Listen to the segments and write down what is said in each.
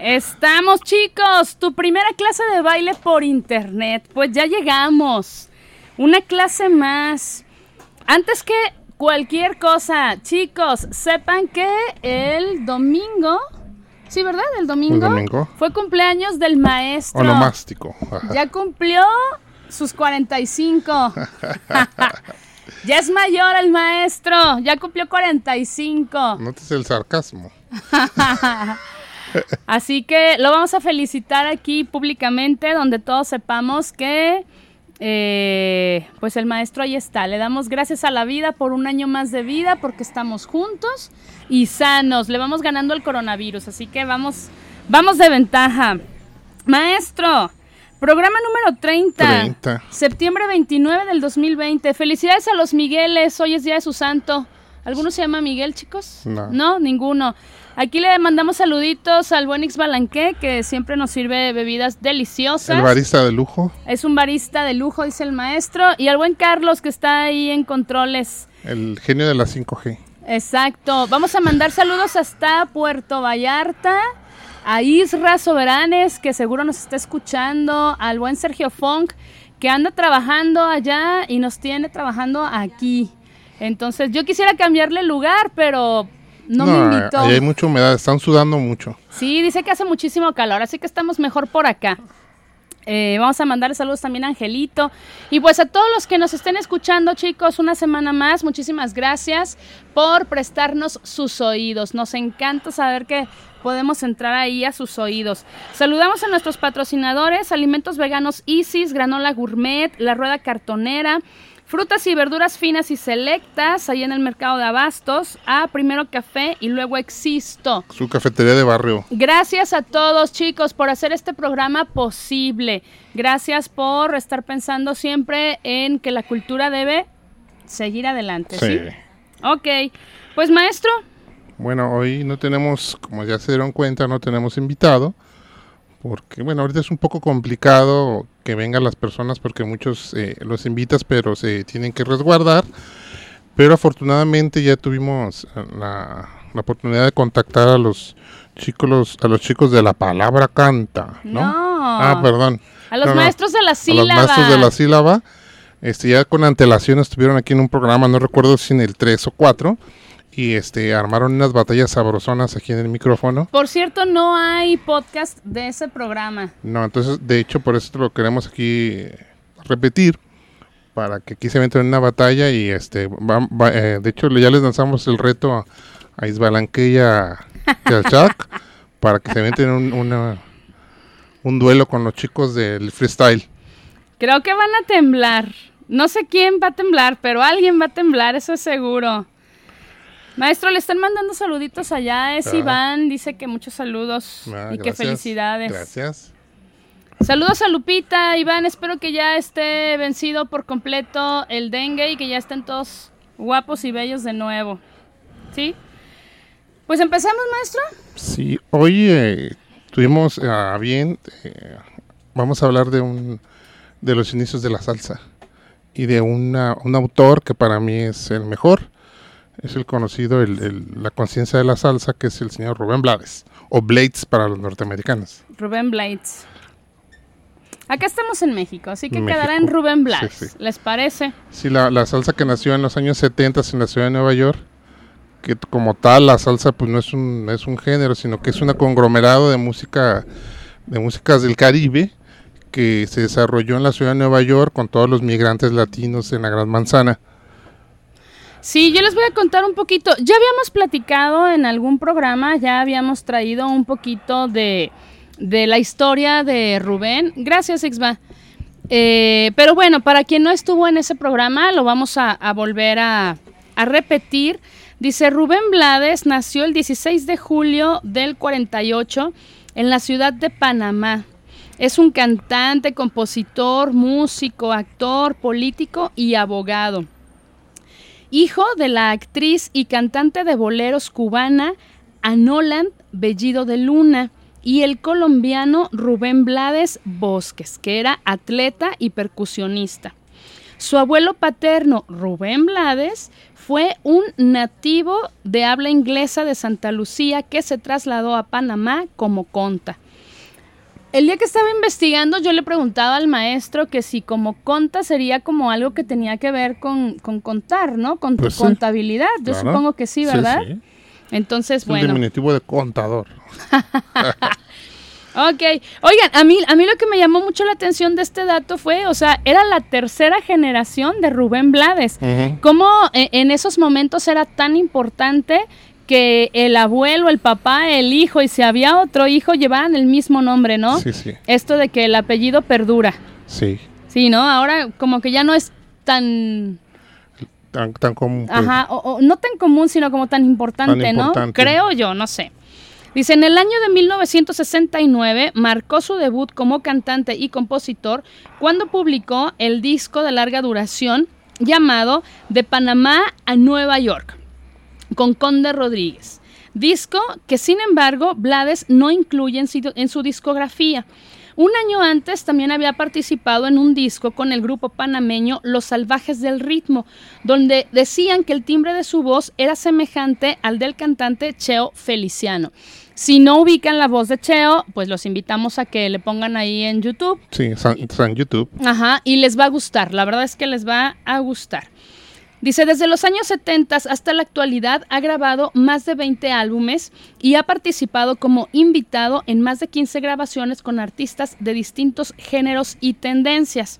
Estamos chicos, tu primera clase de baile por internet. Pues ya llegamos. Una clase más. Antes que cualquier cosa, chicos, sepan que el domingo... Sí, ¿verdad? El domingo. El domingo. Fue cumpleaños del maestro. Onomástico. Ya cumplió sus 45. ya es mayor el maestro. Ya cumplió 45. Notes el sarcasmo. Así que lo vamos a felicitar aquí públicamente, donde todos sepamos que eh, pues el maestro ahí está. Le damos gracias a la vida por un año más de vida, porque estamos juntos y sanos. Le vamos ganando el coronavirus, así que vamos, vamos de ventaja. Maestro, programa número 30, 30. septiembre 29 del 2020. Felicidades a los Migueles, hoy es día de su santo. ¿Alguno se llama Miguel, chicos? No. No, ninguno. Aquí le mandamos saluditos al buen X Balanqué, que siempre nos sirve bebidas deliciosas. El barista de lujo. Es un barista de lujo, dice el maestro. Y al buen Carlos, que está ahí en controles. El genio de la 5G. Exacto. Vamos a mandar saludos hasta Puerto Vallarta. A Isra Soberanes, que seguro nos está escuchando. Al buen Sergio Funk, que anda trabajando allá y nos tiene trabajando aquí. Entonces, yo quisiera cambiarle lugar, pero no, me invitó. ahí hay mucha humedad, están sudando mucho. Sí, dice que hace muchísimo calor, así que estamos mejor por acá. Eh, vamos a mandar saludos también a Angelito. Y pues a todos los que nos estén escuchando, chicos, una semana más, muchísimas gracias por prestarnos sus oídos. Nos encanta saber que podemos entrar ahí a sus oídos. Saludamos a nuestros patrocinadores, Alimentos Veganos Isis, Granola Gourmet, La Rueda Cartonera, Frutas y verduras finas y selectas, ahí en el mercado de abastos, a primero café y luego existo. Su cafetería de barrio. Gracias a todos chicos por hacer este programa posible. Gracias por estar pensando siempre en que la cultura debe seguir adelante. Sí. Sí. Ok, pues maestro, Bueno, hoy no tenemos, como ya se dieron cuenta, no tenemos invitado. Porque, bueno, ahorita es un poco complicado que vengan las personas porque muchos eh, los invitas, pero se tienen que resguardar. Pero afortunadamente ya tuvimos eh, la, la oportunidad de contactar a los chicos, a los chicos de la palabra canta, ¿no? No. Ah, perdón. a los No, no. maestros de la A sílaba. los maestros de la sílaba. Este, ya con antelación estuvieron aquí en un programa, no recuerdo si en el 3 o 4, y este, armaron unas batallas sabrosonas aquí en el micrófono. Por cierto, no hay podcast de ese programa. No, entonces, de hecho, por eso lo queremos aquí repetir, para que aquí se metan en una batalla y, este, va- va- eh, de hecho, ya les lanzamos el reto a, a Isbalanque y a, y a Jack, para que se meten en un, una- un duelo con los chicos del freestyle. Creo que van a temblar. No sé quién va a temblar, pero alguien va a temblar, eso es seguro. Maestro, le están mandando saluditos allá. Es Ah. Iván, dice que muchos saludos Ah, y que felicidades. Gracias. Saludos a Lupita, Iván. Espero que ya esté vencido por completo el dengue y que ya estén todos guapos y bellos de nuevo. ¿Sí? Pues empezamos, maestro. Sí, hoy eh, tuvimos a bien, eh, vamos a hablar de un de los inicios de la salsa y de una, un autor que para mí es el mejor, es el conocido, el, el- la conciencia de la salsa, que es el señor Rubén Blades, o Blades para los norteamericanos. Rubén Blades. Acá estamos en México, así que México. quedará en Rubén Blades. Sí, sí. ¿Les parece? Sí, la, la salsa que nació en los años 70 en la ciudad de Nueva York, que como tal la salsa pues no es un, es un género, sino que es un conglomerado de música, de músicas del Caribe, que se desarrolló en la ciudad de Nueva York con todos los migrantes latinos en la Gran Manzana. Sí, yo les voy a contar un poquito. Ya habíamos platicado en algún programa, ya habíamos traído un poquito de, de la historia de Rubén. Gracias, Ixba. Eh, pero bueno, para quien no estuvo en ese programa, lo vamos a, a volver a, a repetir. Dice, Rubén Blades nació el 16 de julio del 48 en la ciudad de Panamá. Es un cantante, compositor, músico, actor, político y abogado. Hijo de la actriz y cantante de boleros cubana Anoland Bellido de Luna y el colombiano Rubén Blades Bosques, que era atleta y percusionista. Su abuelo paterno, Rubén Blades, fue un nativo de habla inglesa de Santa Lucía que se trasladó a Panamá como conta. El día que estaba investigando yo le preguntaba al maestro que si como conta sería como algo que tenía que ver con, contar, ¿no? Con tu pues contabilidad. Yo supongo que sí, ¿verdad? Sí, Entonces, bueno. El diminutivo de contador. Ok, oigan, a mí, a mí lo que me llamó mucho la atención de este dato fue, o sea, era la tercera generación de Rubén Blades. ¿Cómo eh, en esos momentos era tan importante que el abuelo, el papá, el hijo y si había otro hijo llevaran el mismo nombre, ¿no? Sí, sí. Esto de que el apellido perdura. Sí. Sí, ¿no? Ahora como que ya no es tan... Tan, tan común. Pues. Ajá, o, no tan común, sino como tan importante, ¿no? Creo yo, no sé. Dice, en el año de 1969 marcó su debut como cantante y compositor cuando publicó el disco de larga duración llamado De Panamá a Nueva York, con Conde Rodríguez. Disco que sin embargo Blades no incluye en su discografía. Un año antes también había participado en un disco con el grupo panameño Los Salvajes del Ritmo, donde decían que el timbre de su voz era semejante al del cantante Cheo Feliciano. Si no ubican la voz de Cheo, pues los invitamos a que le pongan ahí en YouTube. Sí, en YouTube. Ajá, y les va a gustar, la verdad es que les va a gustar. Dice, desde los años 70 hasta la actualidad ha grabado más de 20 álbumes y ha participado como invitado en más de 15 grabaciones con artistas de distintos géneros y tendencias.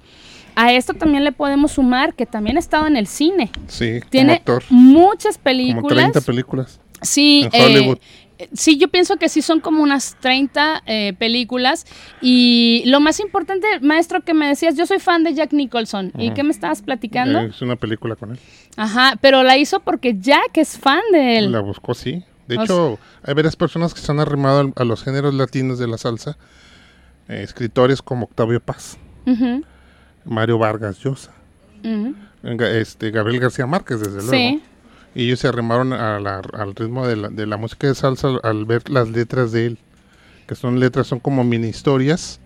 A esto también le podemos sumar que también ha estado en el cine. Sí, tiene muchas películas. Como 30 películas. Sí, en Hollywood. Eh, sí, yo pienso que sí son como unas 30 eh, películas. Y lo más importante, maestro, que me decías, yo soy fan de Jack Nicholson. ¿Y qué me estabas platicando? Es una película con él. Ajá, pero la hizo porque Jack es fan de él. La buscó, sí. De hecho, hay varias personas que se han arrimado a los géneros latinos de la salsa. Eh, escritores como Octavio Paz, Mario Vargas Llosa, este, Gabriel García Márquez, desde luego. Y ellos se arrimaron al ritmo de la, de la, música de salsa al ver las letras de él, que son letras, son como mini historias,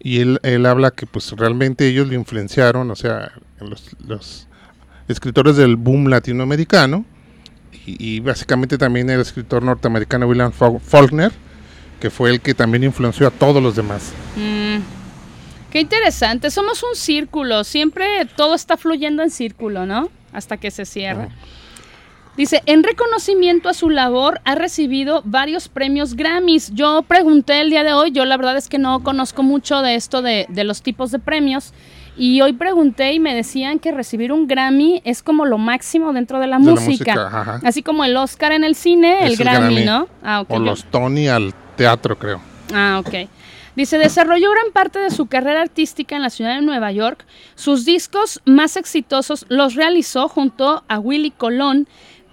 y él, él habla que pues realmente ellos lo influenciaron, o sea, los, los escritores del boom latinoamericano, y, básicamente también el escritor norteamericano William Faulkner, que fue el que también influenció a todos los demás. Mm, qué interesante, somos un círculo, siempre todo está fluyendo en círculo, ¿no? Hasta que se cierra. Dice, en reconocimiento a su labor ha recibido varios premios Grammys. Yo pregunté el día de hoy, yo la verdad es que no conozco mucho de esto de, los tipos de premios. Y hoy pregunté y me decían que recibir un Grammy es como lo máximo dentro de la música. Así como el Oscar en el cine, el, Grammy, ¿no? Ah, o los Tony al teatro, creo. Ah, ok. Dice, desarrolló gran parte de su carrera artística en la ciudad de Nueva York. Sus discos más exitosos los realizó junto a Willy Colón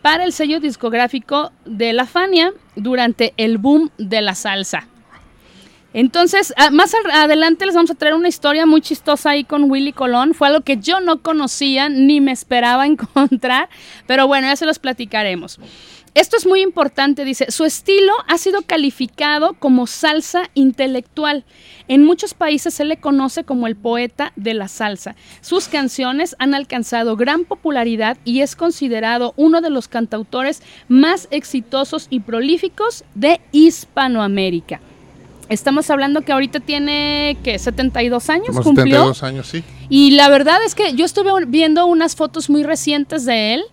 para el sello discográfico de La Fania durante el boom de la salsa. Entonces, ah, más adelante les vamos a traer una historia muy chistosa ahí con Willy Colón. Fue algo que yo no conocía ni me esperaba encontrar, pero bueno, ya se los platicaremos. Esto es muy importante, dice, su estilo ha sido calificado como salsa intelectual. En muchos países se le conoce como el poeta de la salsa. Sus canciones han alcanzado gran popularidad y es considerado uno de los cantautores más exitosos y prolíficos de Hispanoamérica. Estamos hablando que ahorita tiene, ¿qué? 72 años, Como cumplió. 72 años, sí. Y la verdad es que yo estuve viendo unas fotos muy recientes de él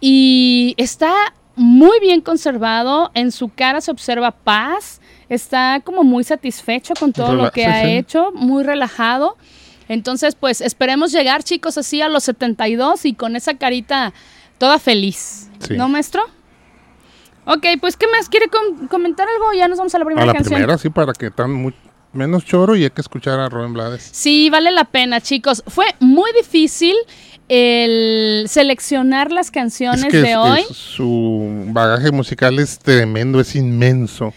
y está muy bien conservado, en su cara se observa paz, está como muy satisfecho con todo lo que ha hecho, muy relajado. Entonces, pues esperemos llegar, chicos, así a los 72 y con esa carita toda feliz. ¿No, maestro? Ok, pues, ¿qué más? ¿Quiere comentar algo? Ya nos vamos a la primera canción. A la primera, sí, para que tan menos choro y hay que escuchar a Rubén Blades. Sí, vale la pena, chicos. Fue muy difícil el seleccionar las canciones de hoy. su bagaje musical es tremendo, es inmenso.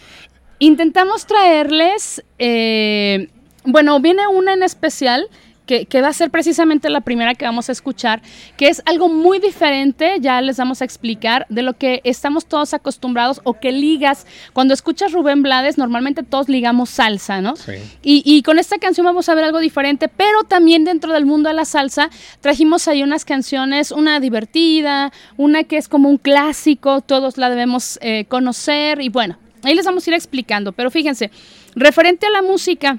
intentamos traerles, eh, bueno, viene una en especial que, va a ser precisamente la primera que vamos a escuchar, que es algo muy diferente, ya les vamos a explicar, de lo que estamos todos acostumbrados o que ligas. Cuando escuchas Rubén Blades, normalmente todos ligamos salsa, ¿no? Sí. Y, y con esta canción vamos a ver algo diferente, pero también dentro del mundo de la salsa trajimos ahí unas canciones, una divertida, una que es como un clásico, todos la debemos eh, conocer y bueno, ahí les vamos a ir explicando, pero fíjense, referente a la música,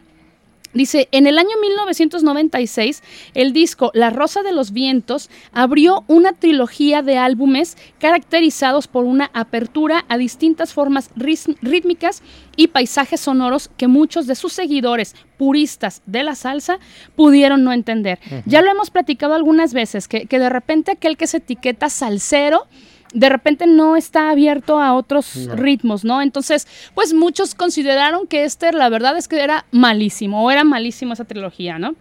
Dice, en el año 1996, el disco La Rosa de los Vientos abrió una trilogía de álbumes caracterizados por una apertura a distintas formas rítmicas y paisajes sonoros que muchos de sus seguidores puristas de la salsa pudieron no entender. Ya lo hemos platicado algunas veces, que, que de repente aquel que se etiqueta salsero, de repente no está abierto a otros ritmos, ¿no? Entonces, pues muchos consideraron que este, la verdad es que era malísimo, o era malísimo esa trilogía, ¿no?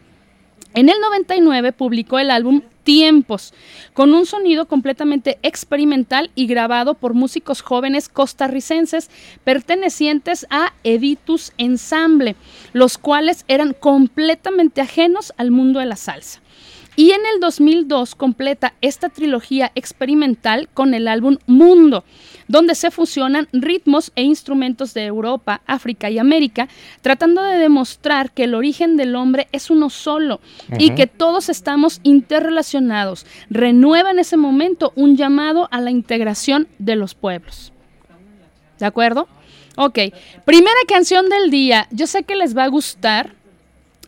En el 99 publicó el álbum Tiempos, con un sonido completamente experimental y grabado por músicos jóvenes costarricenses pertenecientes a Editus Ensemble, los cuales eran completamente ajenos al mundo de la salsa. Y en el 2002 completa esta trilogía experimental con el álbum Mundo, donde se fusionan ritmos e instrumentos de Europa, África y América, tratando de demostrar que el origen del hombre es uno solo y que todos estamos interrelacionados. Renueva en ese momento un llamado a la integración de los pueblos. ¿De acuerdo? Ok, primera canción del día. Yo sé que les va a gustar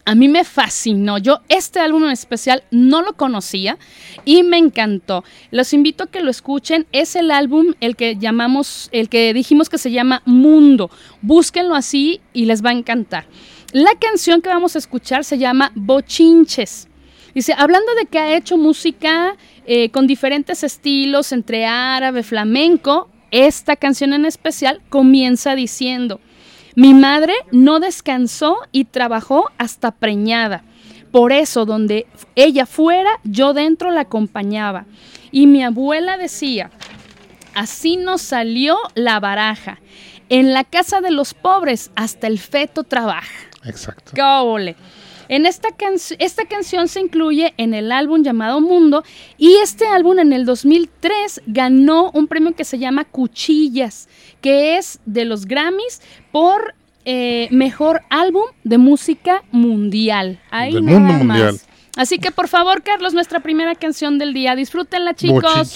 a mí me fascinó. Yo este álbum en especial no lo conocía y me encantó. Los invito a que lo escuchen. Es el álbum el que llamamos, el que dijimos que se llama Mundo. Búsquenlo así y les va a encantar. La canción que vamos a escuchar se llama Bochinches. Dice, hablando de que ha hecho música eh, con diferentes estilos entre árabe, flamenco, esta canción en especial comienza diciendo, mi madre no descansó y trabajó hasta preñada. Por eso, donde ella fuera, yo dentro la acompañaba. Y mi abuela decía, así nos salió la baraja. En la casa de los pobres hasta el feto trabaja. Exacto. ¡Qué en esta, esta canción se incluye en el álbum llamado Mundo y este álbum en el 2003 ganó un premio que se llama Cuchillas, que es de los Grammys por eh, mejor álbum de música mundial. Ahí del mundo mundial. Así que por favor, Carlos, nuestra primera canción del día. Disfrútenla, chicos.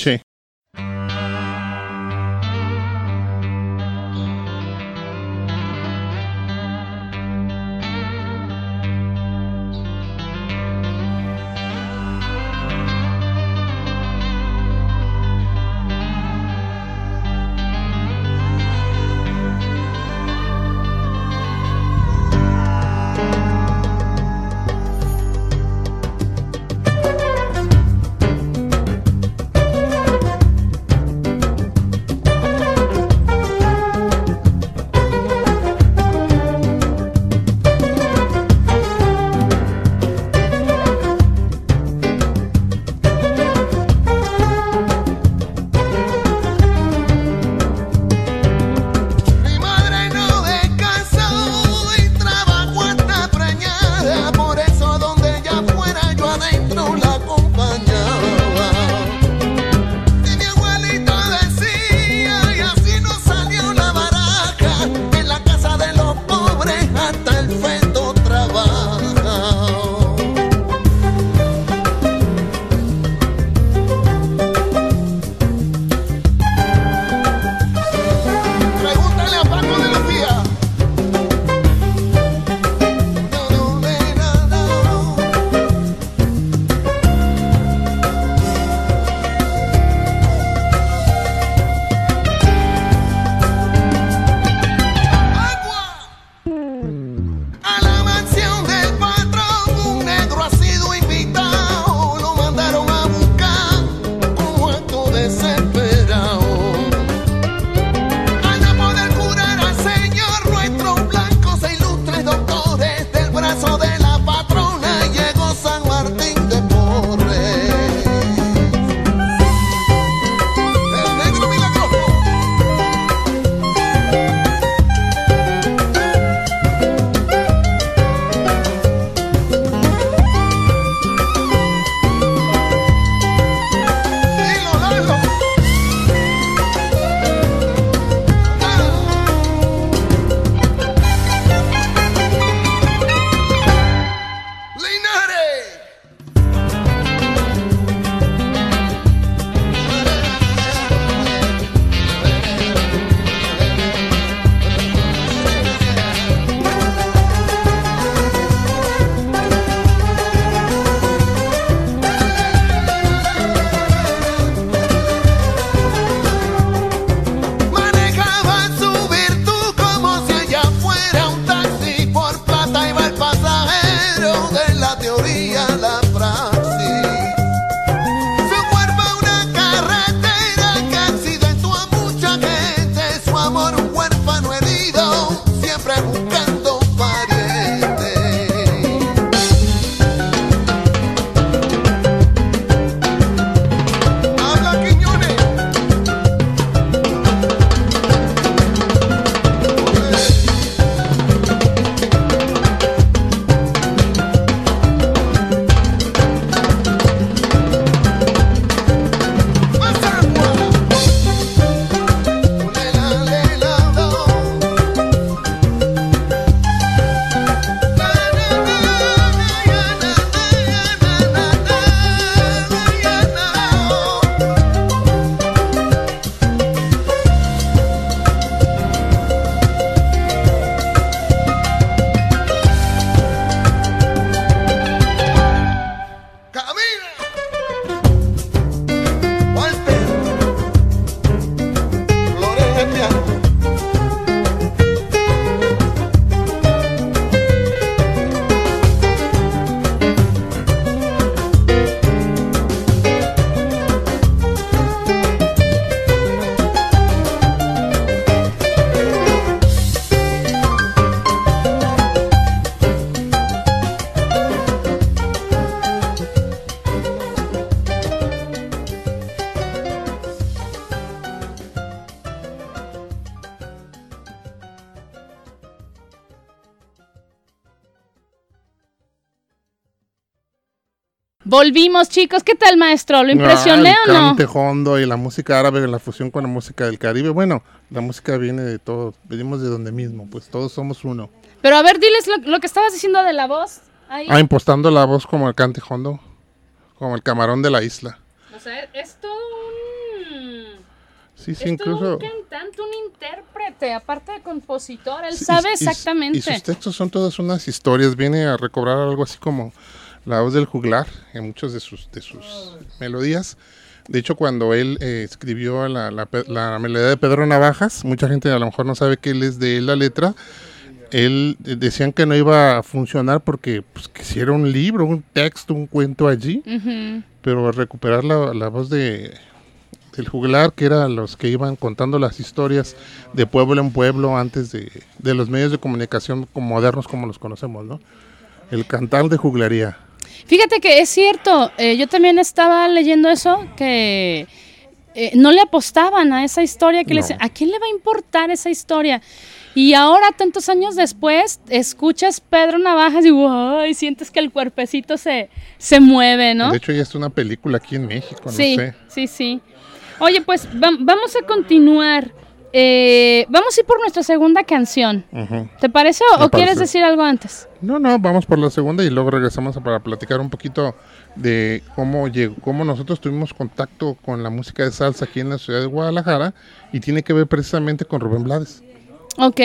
Volvimos, chicos. ¿Qué tal, maestro? ¿Lo impresioné Ah, o el no? cante hondo y la música árabe, la fusión con la música del Caribe. Bueno, la música viene de todo, venimos de donde mismo, pues todos somos uno. Pero a ver, diles lo, lo que estabas diciendo de la voz. Ahí. Ah, impostando la voz como el cante hondo, como el camarón de la isla. O sea, es todo un... Sí, sí, es todo incluso... un cantante, un intérprete, aparte de compositor. Él Sí, sabe y- y- exactamente. Y, sus textos son todas unas historias. Viene a recobrar algo así como la voz del juglar en muchas de sus, de sus melodías. De hecho, cuando él eh, escribió la, la la melodía de Pedro Navajas, mucha gente a lo mejor no sabe que él es de él la letra. Él eh, decían que no iba a funcionar porque pues, que si era un libro, un texto, un cuento allí, Ujú. pero al recuperar la, la voz de del juglar, que eran los que iban contando las historias de pueblo en pueblo antes de, de los medios de comunicación modernos como los conocemos, ¿no? El cantar de juglaría. Fíjate que es cierto, eh, yo también estaba leyendo eso, que eh, no le apostaban a esa historia, que le No. decían, ¿a quién le va a importar esa historia? Y ahora, tantos años después, escuchas Pedro Navajas y sientes que el cuerpecito se, se mueve, ¿no? De hecho, ya es una película aquí en México, no sí, sé. sí, sí. Oye, pues va- vamos a continuar. Eh, vamos a ir por nuestra segunda canción. ¿Te parece o, Me quieres parece. decir algo antes? No, no, vamos por la segunda y luego regresamos para platicar un poquito de cómo llegó, cómo nosotros tuvimos contacto con la música de salsa aquí en la ciudad de Guadalajara y tiene que ver precisamente con Rubén Blades. Ok.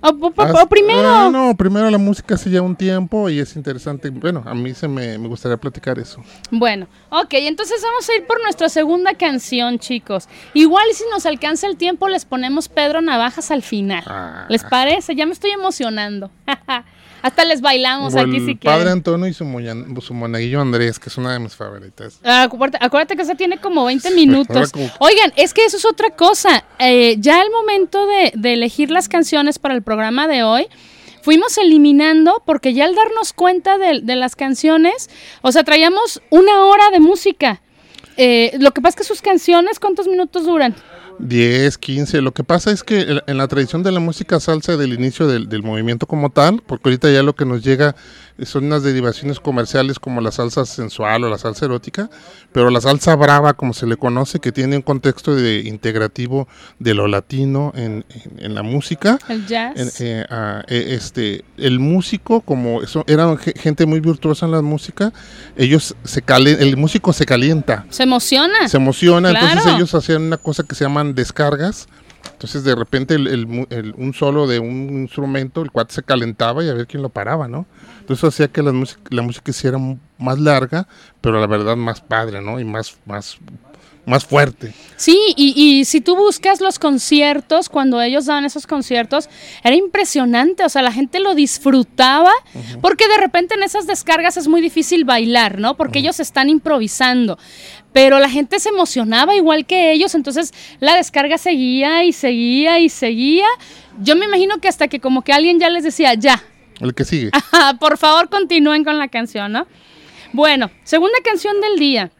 O, o primero. Ah, no, primero la música hace ya un tiempo y es interesante. Bueno, a mí se me, me gustaría platicar eso. Bueno, ok, entonces vamos a ir por nuestra segunda canción, chicos. Igual si nos alcanza el tiempo les ponemos Pedro Navajas al final. Ah. ¿Les parece? Ya me estoy emocionando. Hasta les bailamos O aquí el si padre quieren. Antonio y su, monaguillo Andrés, que es una de mis favoritas. Ah, acuérdate, acuérdate que esa tiene como 20 minutos. Oigan, es que eso es otra cosa. Eh, ya el momento de, de elegir las canciones para el programa de hoy, fuimos eliminando porque ya al darnos cuenta de, de las canciones, o sea, traíamos una hora de música. Eh, lo que pasa es que sus canciones, ¿cuántos minutos duran? 10, 15. Lo que pasa es que en- la tradición de la música salsa del inicio del, del movimiento como tal, porque ahorita ya lo que nos llega son unas derivaciones comerciales como la salsa sensual o la salsa erótica, pero la salsa brava, como se le conoce, que tiene un contexto de integrativo de lo latino en, en- en la música. El jazz. En- eh, ah, eh, este, el músico, como eso, eran ge- gente muy virtuosa en la música, ellos se calen, el músico se calienta Se emociona. se emociona, entonces ellos hacían una cosa que se llaman descargas. Entonces de repente el- el el- un solo de un instrumento, el cual se calentaba y a ver quién lo paraba, ¿no? Entonces hacía que la música, la música hiciera más larga, pero la verdad más padre, ¿no? Y más, más, más fuerte. Sí, y, y si tú buscas los conciertos, cuando ellos daban esos conciertos, era impresionante, o sea, la gente lo disfrutaba, porque de repente en esas descargas es muy difícil bailar, ¿no? Porque ellos están improvisando, pero la gente se emocionaba igual que ellos, entonces la descarga seguía y seguía y seguía. Yo me imagino que hasta que como que alguien ya les decía, ya, El que sigue. Ajá, Por favor, continúen con la canción, ¿no? Bueno, segunda canción del día.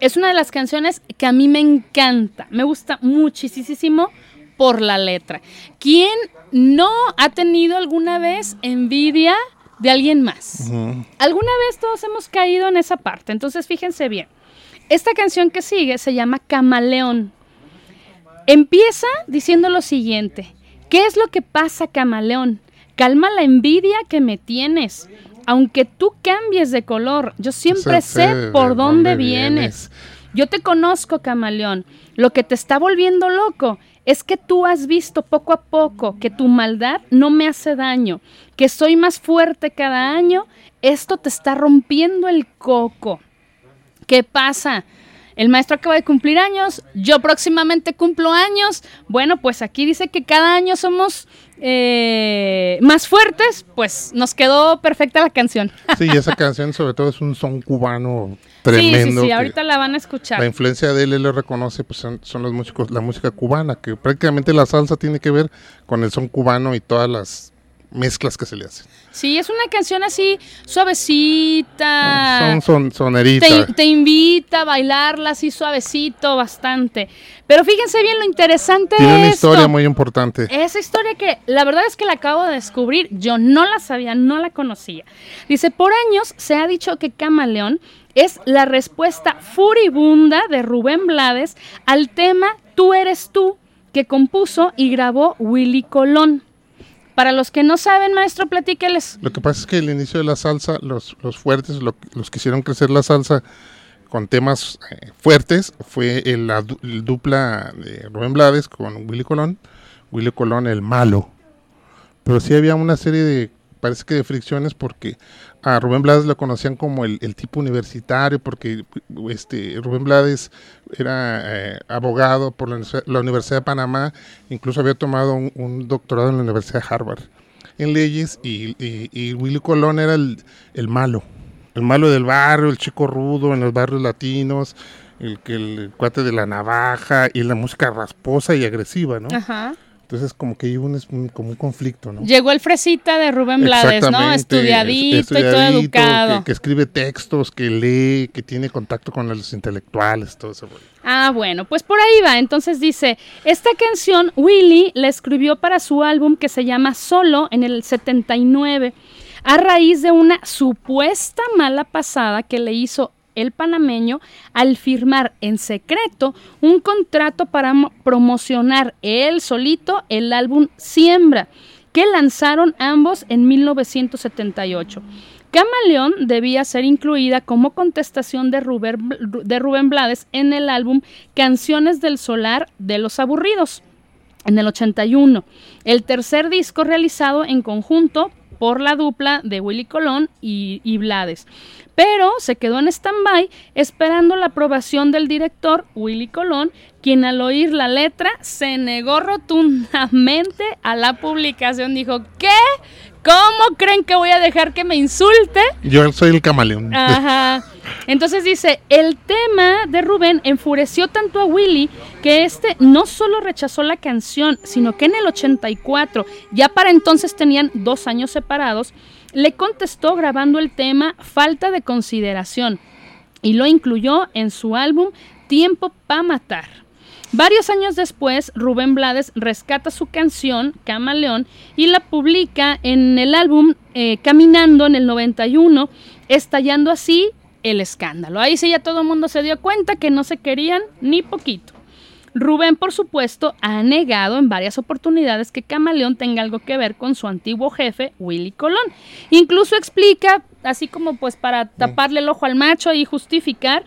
Es una de las canciones que a mí me encanta. Me gusta muchísimo por la letra. ¿Quién no ha tenido alguna vez envidia de alguien más? Alguna vez todos hemos caído en esa parte. Entonces, fíjense bien. Esta canción que sigue se llama Camaleón. Empieza diciendo lo siguiente. ¿Qué es lo que pasa, camaleón? Calma la envidia que me tienes. Aunque tú cambies de color, yo siempre Sé- sé sé de por dónde dónde vienes. Yo te conozco, camaleón. Lo que te está volviendo loco es que tú has visto poco a poco que tu maldad no me hace daño, que soy más fuerte cada año. Esto te está rompiendo el coco. ¿Qué pasa? El maestro acaba de cumplir años, yo próximamente cumplo años. Bueno, pues aquí dice que cada año somos eh, más fuertes, pues nos quedó perfecta la canción. Sí, y esa canción sobre todo es un son cubano sí, tremendo. sí, sí, que ahorita la van a escuchar. La influencia de él, él lo reconoce, pues son, son los músicos, la música cubana, que prácticamente la salsa tiene que ver con el son cubano y todas las mezclas que se le hacen. Sí, es una canción así suavecita. Son, son soneritas. te, te invita a bailarla así suavecito, bastante. Pero fíjense bien lo interesante Tiene de una esto. historia muy importante. Esa historia que la verdad es que la acabo de descubrir, yo no la sabía, no la conocía. Dice, por años se ha dicho que Camaleón es la respuesta furibunda de Rubén Blades al tema Tú eres tú, que compuso y grabó Willy Colón. Para los que no saben, maestro, platíqueles. Lo que pasa es que el inicio de la salsa, los, los fuertes, los que hicieron crecer la salsa con temas eh, fuertes, fue el, la dupla de Rubén Blades con Willy Colón. Willy Colón, el malo. Pero sí había una serie de, parece que de fricciones porque a Rubén Blades lo conocían como el, tipo universitario porque este Rubén Blades era eh, abogado por la, Universidad de Panamá, incluso había tomado un, doctorado en la Universidad de Harvard en leyes y, Willy Colón era el, malo, el malo del barrio, el chico rudo en los barrios latinos, el, el cuate de la navaja y la música rasposa y agresiva, ¿no? Ajá. Entonces como que hubo un, como un conflicto, ¿no? Llegó el fresita de Rubén Blades, ¿no? Estudiadito, y todo educado. Que, escribe textos, que lee, que tiene contacto con los intelectuales, todo eso. Ah, bueno, pues por ahí va. Entonces dice, esta canción Willy la escribió para su álbum que se llama Solo en el 79 a raíz de una supuesta mala pasada que le hizo el panameño al firmar en secreto un contrato para promocionar él solito el álbum Siembra, que lanzaron ambos en 1978. Camaleón debía ser incluida como contestación de Rubén, de Blades en el álbum Canciones del Solar de los Aburridos en el 81, el tercer disco realizado en conjunto por la dupla de Willy Colón y Blades pero se quedó en stand-by esperando la aprobación del director Willy Colón, quien al oír la letra se negó rotundamente a la publicación. Dijo, ¿qué? ¿Cómo creen que voy a dejar que me insulte? Yo soy el camaleón. Ajá. Entonces dice, el tema de Rubén enfureció tanto a Willy que este no solo rechazó la canción, sino que en el 84, ya para entonces tenían dos años separados, le contestó grabando el tema Falta de consideración y lo incluyó en su álbum Tiempo pa' matar. Varios años después, Rubén Blades rescata su canción, Camaleón, y la publica en el álbum eh, Caminando en el 91, estallando así el escándalo. Ahí sí ya todo el mundo se dio cuenta que no se querían ni poquito. Rubén, por supuesto, ha negado en varias oportunidades que Camaleón tenga algo que ver con su antiguo jefe, Willy Colón. Incluso explica, así como pues para mm. taparle el ojo al macho y justificar,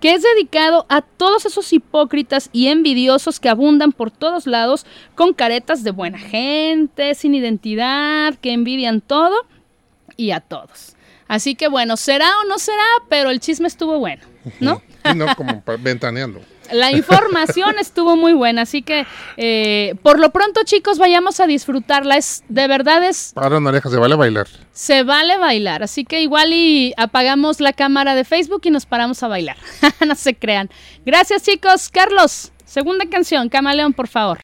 que es dedicado a todos esos hipócritas y envidiosos que abundan por todos lados con caretas de buena gente, sin identidad, que envidian todo y a todos. Así que bueno, será o no será, pero el chisme estuvo bueno, ¿no? no, como ventaneando. La información estuvo muy buena, así que eh, por lo pronto, chicos, vayamos a disfrutarla. Es de verdad es. Para una oreja, se vale bailar. Se vale bailar, así que igual y apagamos la cámara de Facebook y nos paramos a bailar. no se crean. Gracias, chicos. Carlos, segunda canción, Camaleón, por favor.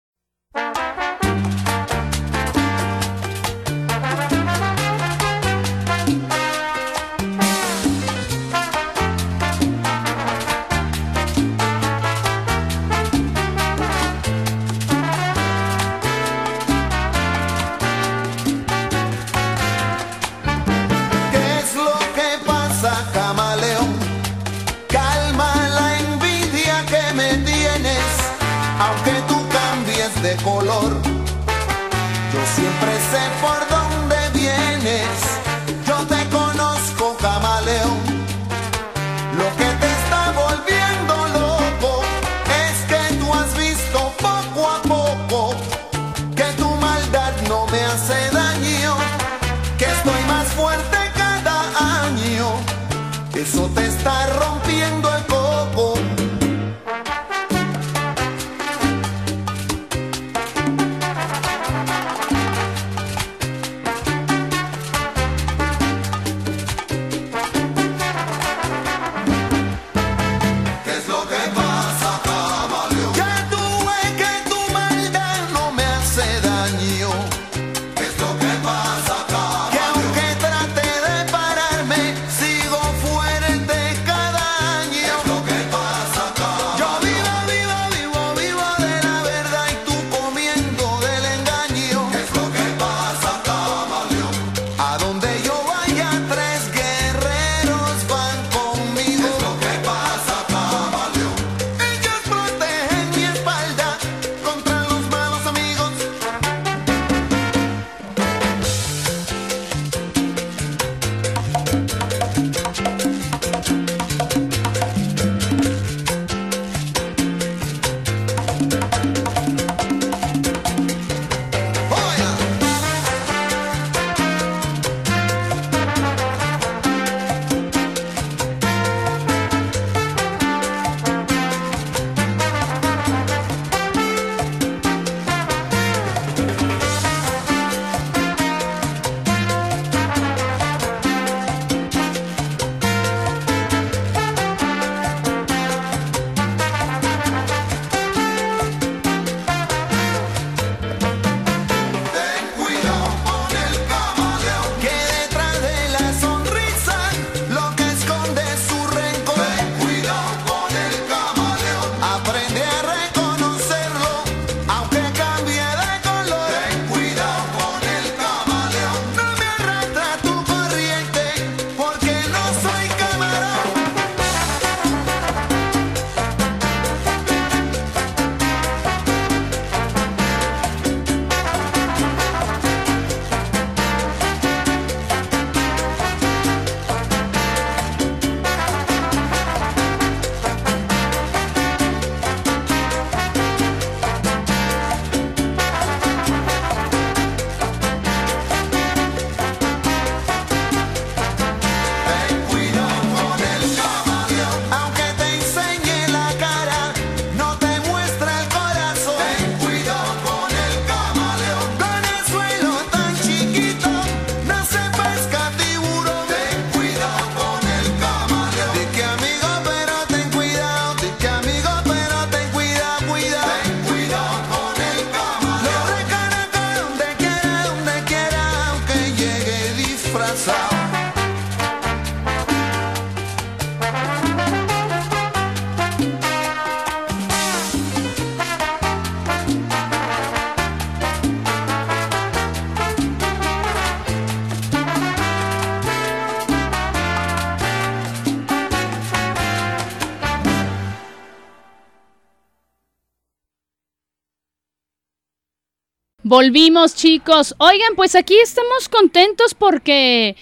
Volvimos chicos. Oigan, pues aquí estamos contentos porque,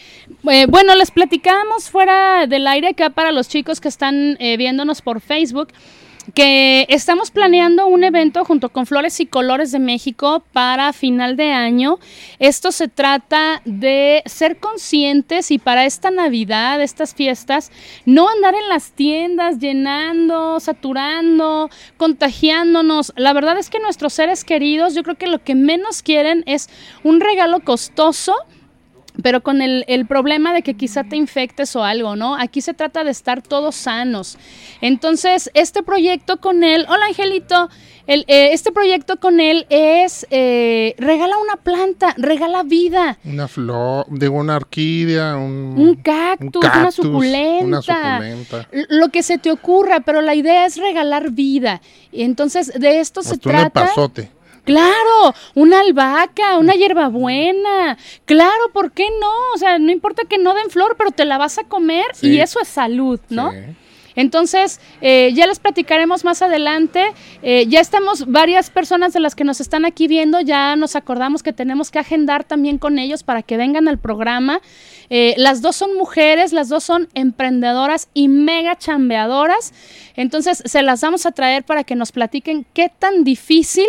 eh, bueno, les platicábamos fuera del aire acá para los chicos que están eh, viéndonos por Facebook que estamos planeando un evento junto con Flores y Colores de México para final de año. Esto se trata de ser conscientes y para esta Navidad, estas fiestas, no andar en las tiendas llenando, saturando, contagiándonos. La verdad es que nuestros seres queridos, yo creo que lo que menos quieren es un regalo costoso pero con el, problema de que quizá te infectes o algo, ¿no? Aquí se trata de estar todos sanos. Entonces, este proyecto con él, hola Angelito, el, eh, este proyecto con él es, eh, regala una planta, regala vida. Una flor, digo, una orquídea, un, un, cactus, una, suculenta, una suculenta. Lo que se te ocurra, pero la idea es regalar vida. Y entonces, de esto se trata. Claro, una albahaca, una hierbabuena. Claro, ¿por qué no? O sea, no importa que no den flor, pero te la vas a comer y eso es salud, ¿no? Entonces, eh, ya les platicaremos más adelante. Eh, ya estamos, varias personas de las que nos están aquí viendo, ya nos acordamos que tenemos que agendar también con ellos para que vengan al programa. Eh, las dos son mujeres, las dos son emprendedoras y mega chambeadoras. Entonces, se las vamos a traer para que nos platiquen qué tan difícil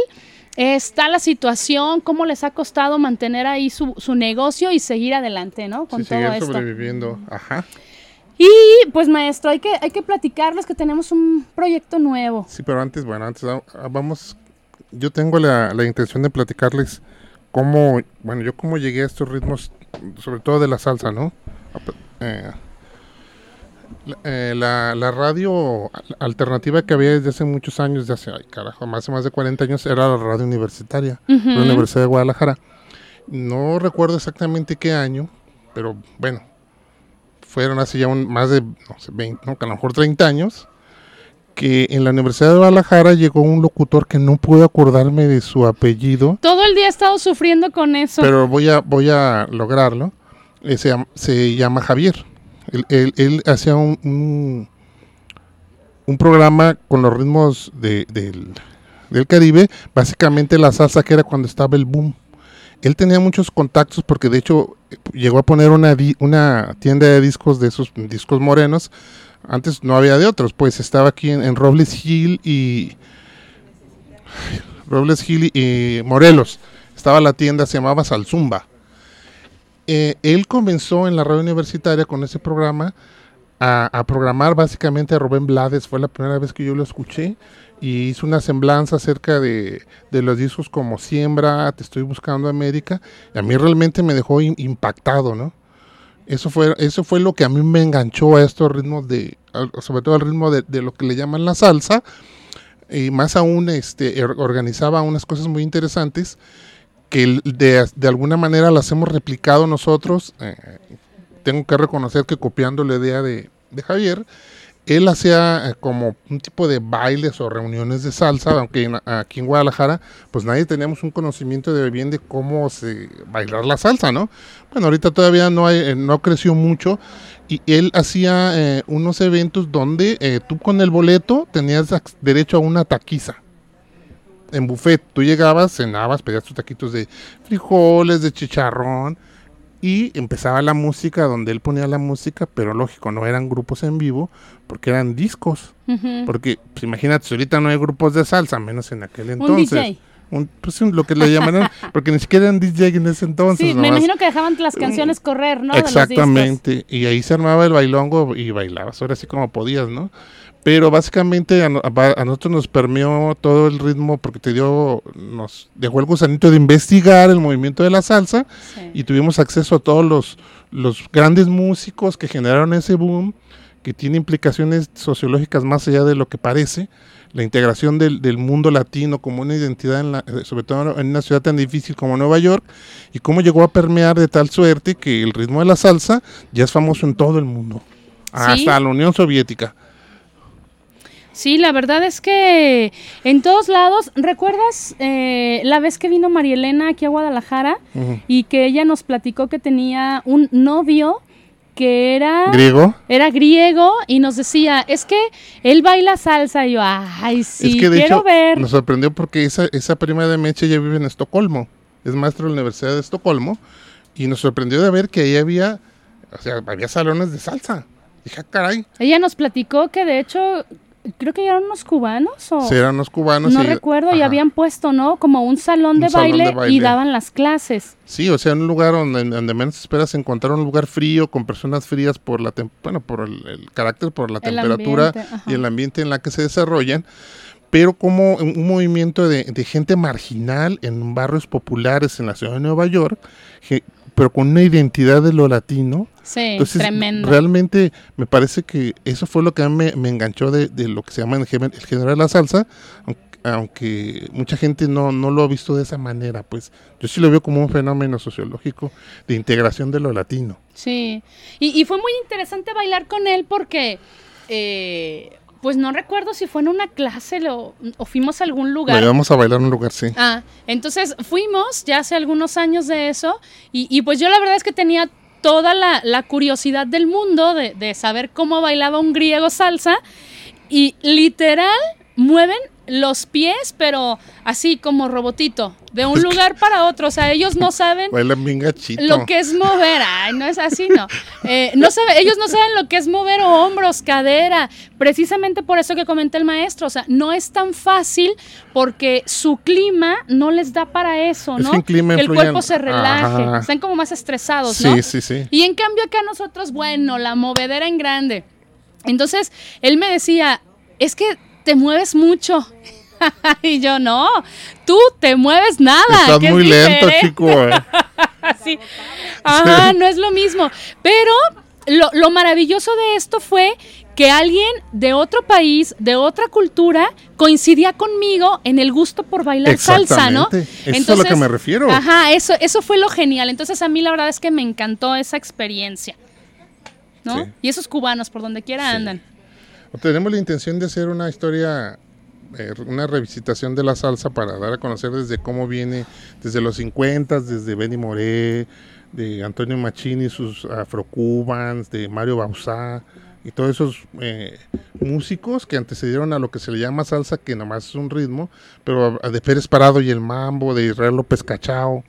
está la situación, cómo les ha costado mantener ahí su, su negocio y seguir adelante, ¿no? Con todo seguir sobreviviendo, ajá. Y pues maestro, hay que, hay que platicarles que tenemos un proyecto nuevo. Sí, pero antes, bueno, antes ah, vamos, yo tengo la, la intención de platicarles cómo, bueno, yo cómo llegué a estos ritmos, sobre todo de la salsa, ¿no? Eh, eh, la, la, radio alternativa que había desde hace muchos años, desde hace, ay carajo, más, más de 40 años, era la radio universitaria, la Universidad de Guadalajara. No recuerdo exactamente qué año, pero bueno, fueron hace ya un, más de, no sé, 20, no, a lo mejor 30 años, que en la Universidad de Guadalajara llegó un locutor que no pude acordarme de su apellido. Todo el día he estado sufriendo con eso. Pero voy a, voy a lograrlo. Eh, se, se llama Javier. Él, hacía un, programa con los ritmos del, Caribe, básicamente la salsa que era cuando estaba el boom. Él tenía muchos contactos porque de hecho llegó a poner una, una tienda de discos de esos discos morenos. Antes no había de otros, pues estaba aquí en, Robles Hill y... Robles Hill y Morelos. Estaba la tienda, se llamaba Salzumba eh, él comenzó en la radio universitaria con ese programa a, programar básicamente a Rubén Blades. Fue la primera vez que yo lo escuché y hizo una semblanza acerca de, los discos como Siembra, Te estoy buscando América. Y a mí realmente me dejó impactado, ¿no? Eso fue, eso fue lo que a mí me enganchó a estos ritmos de, sobre todo al ritmo de, de lo que le llaman la salsa. Y más aún, este, organizaba unas cosas muy interesantes que de, de, alguna manera las hemos replicado nosotros. Eh, tengo que reconocer que copiando la idea de, de Javier, él hacía eh, como un tipo de bailes o reuniones de salsa, aunque aquí en Guadalajara, pues nadie teníamos un conocimiento de bien de cómo se bailar la salsa, ¿no? Bueno, ahorita todavía no hay, eh, no creció mucho y él hacía unos eventos donde tú con el boleto tenías derecho a una taquiza en buffet. Tú llegabas, cenabas, pedías tus taquitos de frijoles, de chicharrón y empezaba la música donde él ponía la música, pero lógico, no eran grupos en vivo porque eran discos. Porque pues, imagínate, ahorita no hay grupos de salsa, menos en aquel entonces. Un pues lo que le llamaron, porque ni siquiera eran DJ en ese entonces. Sí, me imagino que dejaban las canciones correr, ¿no? Exactamente, y ahí se armaba el bailongo y bailabas, ahora sí como podías, ¿no? Pero básicamente a, nosotros nos permeó todo el ritmo porque te dio, nos dejó el gusanito de investigar el movimiento de la salsa y tuvimos acceso a todos los, los grandes músicos que generaron ese boom, que tiene implicaciones sociológicas más allá de lo que parece. la integración del, del, mundo latino como una identidad, en la, sobre todo en una ciudad tan difícil como Nueva York, y cómo llegó a permear de tal suerte que el ritmo de la salsa ya es famoso en todo el mundo, hasta la Unión Soviética. Sí, la verdad es que en todos lados, ¿recuerdas eh, la vez que vino María Elena aquí a Guadalajara y que ella nos platicó que tenía un novio que era griego era griego y nos decía es que él baila salsa y yo ay sí quiero ver nos sorprendió porque esa esa prima de Meche ya vive en Estocolmo es maestro de la Universidad de Estocolmo y nos sorprendió de ver que ahí había o sea había salones de salsa. Dije ah, caray ella nos platicó que de hecho creo que eran unos cubanos o sí, eran unos cubanos no recuerdo y habían puesto no como un, salón de, baile y daban las clases. Sí o sea un lugar donde, donde menos esperas encontrar un lugar frío con personas frías por la bueno por el, carácter por la temperatura y el ambiente en la que se desarrollan pero como un movimiento de, de, gente marginal en barrios populares en la ciudad de Nueva York, pero con una identidad de lo latino. Sí, tremendo. Realmente me parece que eso fue lo que mí me, enganchó de, lo que se llama el, género de la salsa, aunque, mucha gente no, no lo ha visto de esa manera, pues yo sí lo veo como un fenómeno sociológico de integración de lo latino. Sí, y, y fue muy interesante bailar con él porque... Eh, pues no recuerdo si fue en una clase o fuimos a algún lugar. vamos a bailar en un lugar, sí. Ah, entonces fuimos ya hace algunos años de eso y, pues yo la verdad es que tenía toda la, curiosidad del mundo de, de, saber cómo bailaba un griego salsa y literal mueven los pies, pero así como robotito, de un lugar para otro. O sea, ellos no saben lo que es mover. Ay, no es así, no. Eh, no sabe, ellos no saben lo que es mover hombros, cadera. Precisamente por eso que comenta el maestro. O sea, no es tan fácil porque su clima no les da para eso, ¿no? que, el cuerpo se relaje. Están como más estresados, ¿no? Sí, sí, sí. Y en cambio acá nosotros, bueno, la movedera en grande. Entonces, él me decía, es que te mueves mucho. y yo, no, tú te mueves nada. Estás muy lento, chico. Eh. sí. Ajá, no es lo mismo. Pero lo, maravilloso de esto fue que alguien de otro país, de otra cultura, coincidía conmigo en el gusto por bailar salsa, ¿no? Eso es a lo que me refiero. Ajá, eso, eso fue lo genial. Entonces a mí la verdad es que me encantó esa experiencia. ¿No? Y esos cubanos por donde quiera andan. Tenemos la intención de hacer una historia, eh, una revisitación de la salsa para dar a conocer desde cómo viene, desde los 50, desde Benny Moré, de Antonio Machini, sus afrocubans, de Mario Bausá, y todos esos eh, músicos que antecedieron a lo que se le llama salsa, que nomás es un ritmo, pero de Pérez Parado y el Mambo, de Israel López Cachao.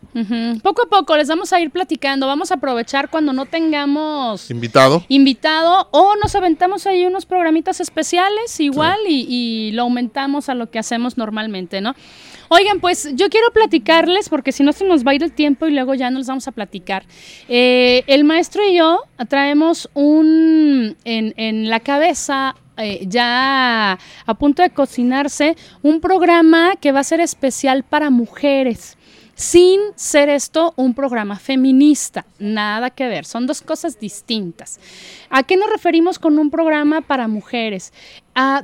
Poco a poco les vamos a ir platicando, vamos a aprovechar cuando no tengamos invitado, invitado o nos aventamos ahí unos programitas especiales igual y, y lo aumentamos a lo que hacemos normalmente, ¿no? Oigan, pues yo quiero platicarles, porque si no se nos va a ir el tiempo y luego ya nos vamos a platicar. Eh, el maestro y yo traemos un en, en la cabeza eh, ya a punto de cocinarse un programa que va a ser especial para mujeres sin ser esto un programa feminista, nada que ver, son dos cosas distintas. ¿A qué nos referimos con un programa para mujeres?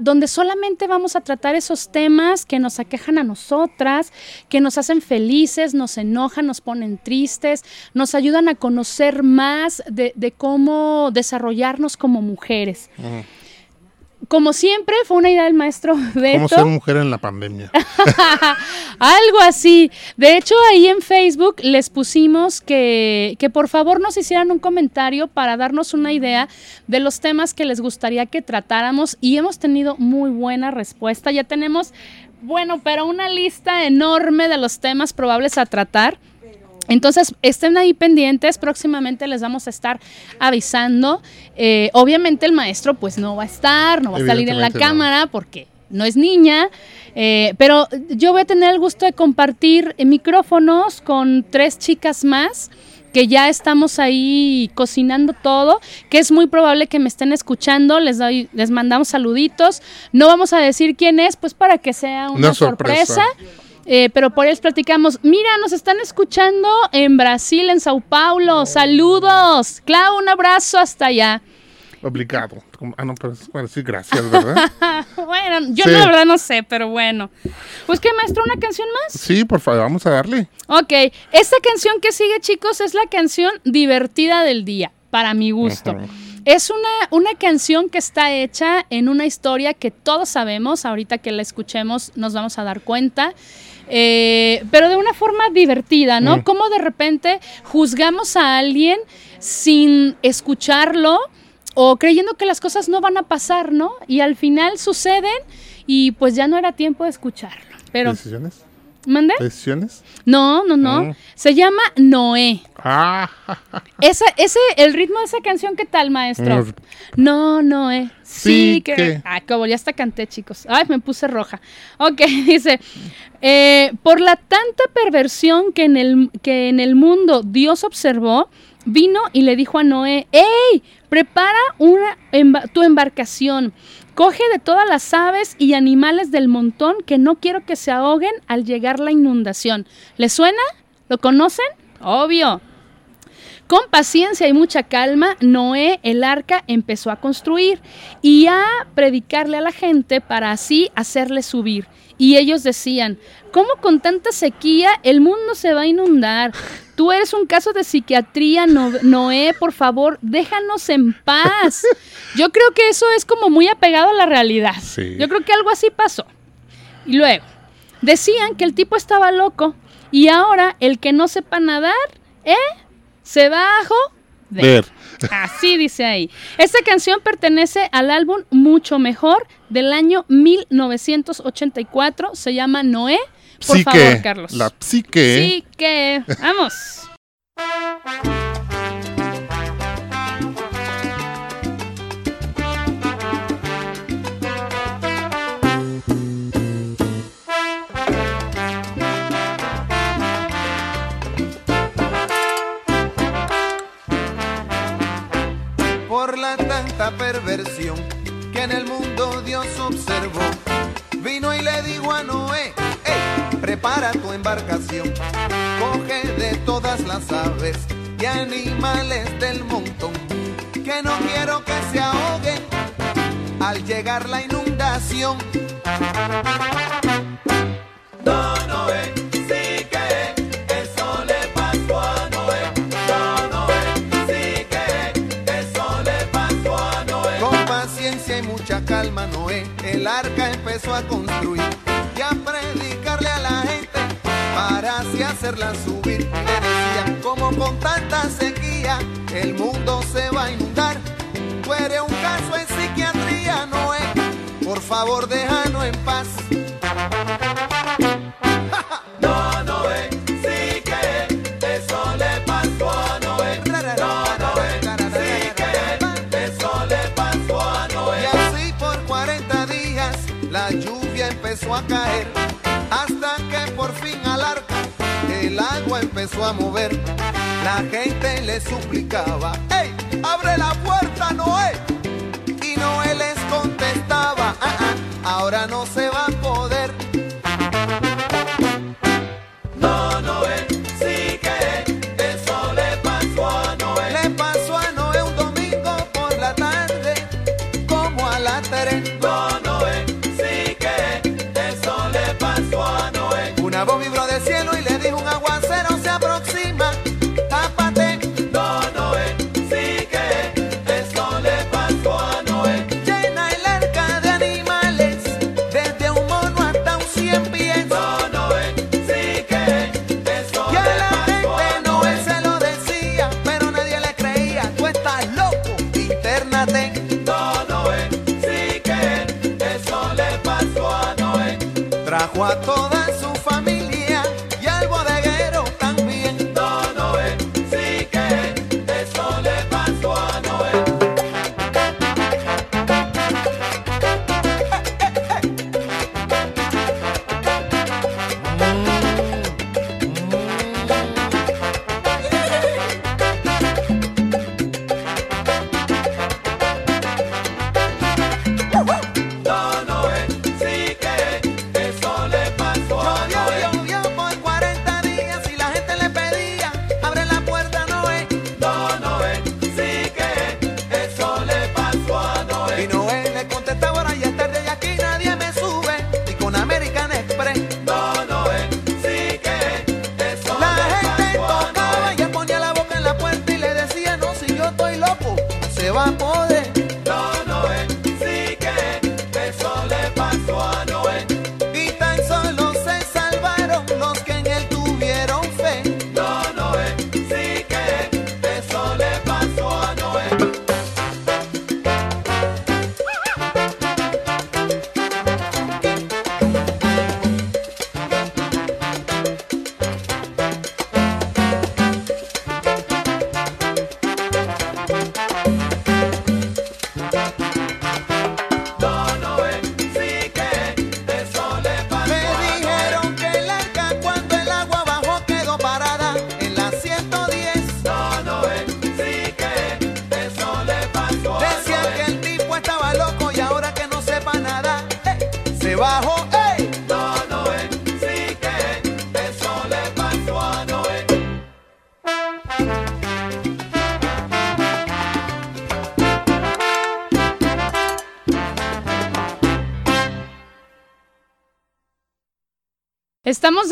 Donde solamente vamos a tratar esos temas que nos aquejan a nosotras, que nos hacen felices, nos enojan, nos ponen tristes, nos ayudan a conocer más de, cómo desarrollarnos como mujeres como siempre, fue una idea del maestro Beto. ¿Cómo ser mujer en la pandemia? Algo así. De hecho, ahí en Facebook les pusimos que, que por favor nos hicieran un comentario para darnos una idea de los temas que les gustaría que tratáramos y hemos tenido muy buena respuesta. Ya tenemos, bueno, pero una lista enorme de los temas probables a tratar. Entonces, estén ahí pendientes, próximamente les vamos a estar avisando. Eh, obviamente el maestro pues no va a estar, no va a salir en la cámara porque no es niña, eh, pero yo voy a tener el gusto de compartir micrófonos con tres chicas más que ya estamos ahí cocinando todo, que es muy probable que me estén escuchando, les doy, les mandamos saluditos, no vamos a decir quién es, pues para que sea una, sorpresa eh, pero por eso platicamos. Mira, nos están escuchando en Brasil, en Sao Paulo. Saludos. Clau, un abrazo hasta allá. Obligado. Ah, no, pero es para decir gracias, ¿verdad? bueno, yo Sí. la verdad no sé, pero bueno. Pues qué, maestro, una canción más. sí, por favor, vamos a darle. Ok, esta canción que sigue, chicos, es la canción divertida del día, para mi gusto. Es una, una canción que está hecha en una historia que todos sabemos, ahorita que la escuchemos nos vamos a dar cuenta, eh, pero de una forma divertida, ¿no? Mm. Como de repente juzgamos a alguien sin escucharlo o creyendo que las cosas no van a pasar, ¿no? Y al final suceden y pues ya no era tiempo de escucharlo. Pero, ¿Decisiones? ¿Mande? ¿Decisiones? No, no, no. Mm. Se llama Noé. Ah, Esa, ese, el ritmo de esa canción, ¿qué tal, maestro? Mm. No, Noé. Sí, Sí que. que- Ah, como ya hasta canté, chicos. Ay, me puse roja. Ok, dice. eh, por la tanta perversión que en, el, que en el mundo Dios observó, vino y le dijo a Noé: ¡Ey! Prepara una tu embarcación. Coge de todas las aves y animales del montón que no quiero que se ahoguen al llegar la inundación. ¿Les suena? ¿Lo conocen? Obvio. Con paciencia y mucha calma, Noé el arca empezó a construir y a predicarle a la gente para así hacerle subir. Y ellos decían, ¿cómo con tanta sequía el mundo se va a inundar? Tú eres un caso de psiquiatría, No- Noé, por favor, déjanos en paz. Yo creo que eso es como muy apegado a la realidad. Sí. Yo creo que algo así pasó. Y luego, decían que el tipo estaba loco y ahora el que no sepa nadar, ¿eh? Se va a ver. Así dice ahí. Esta canción pertenece al álbum Mucho Mejor del año 1984. Se llama Noé. Por Psique. favor, Carlos. La psique. Sí que... Vamos. tanta perversión que en el mundo Dios observó. Vino y le dijo a Noé, hey, prepara tu embarcación, coge de todas las aves y animales del montón, que no quiero que se ahoguen al llegar la inundación. No, Noé, mucha calma, Noé, el arca empezó a construir y a predicarle a la gente para así hacerla subir. Le decía, como con tanta sequía, el mundo se va a inundar. Tú eres un caso en psiquiatría, Noé. Por favor, déjanos en paz. Caer. Hasta que por fin al arca el agua empezó a mover. La gente le suplicaba, ¡Ey! ¡Abre la puerta, Noé! Y Noé les contestaba, "Ah, ah, ahora no se va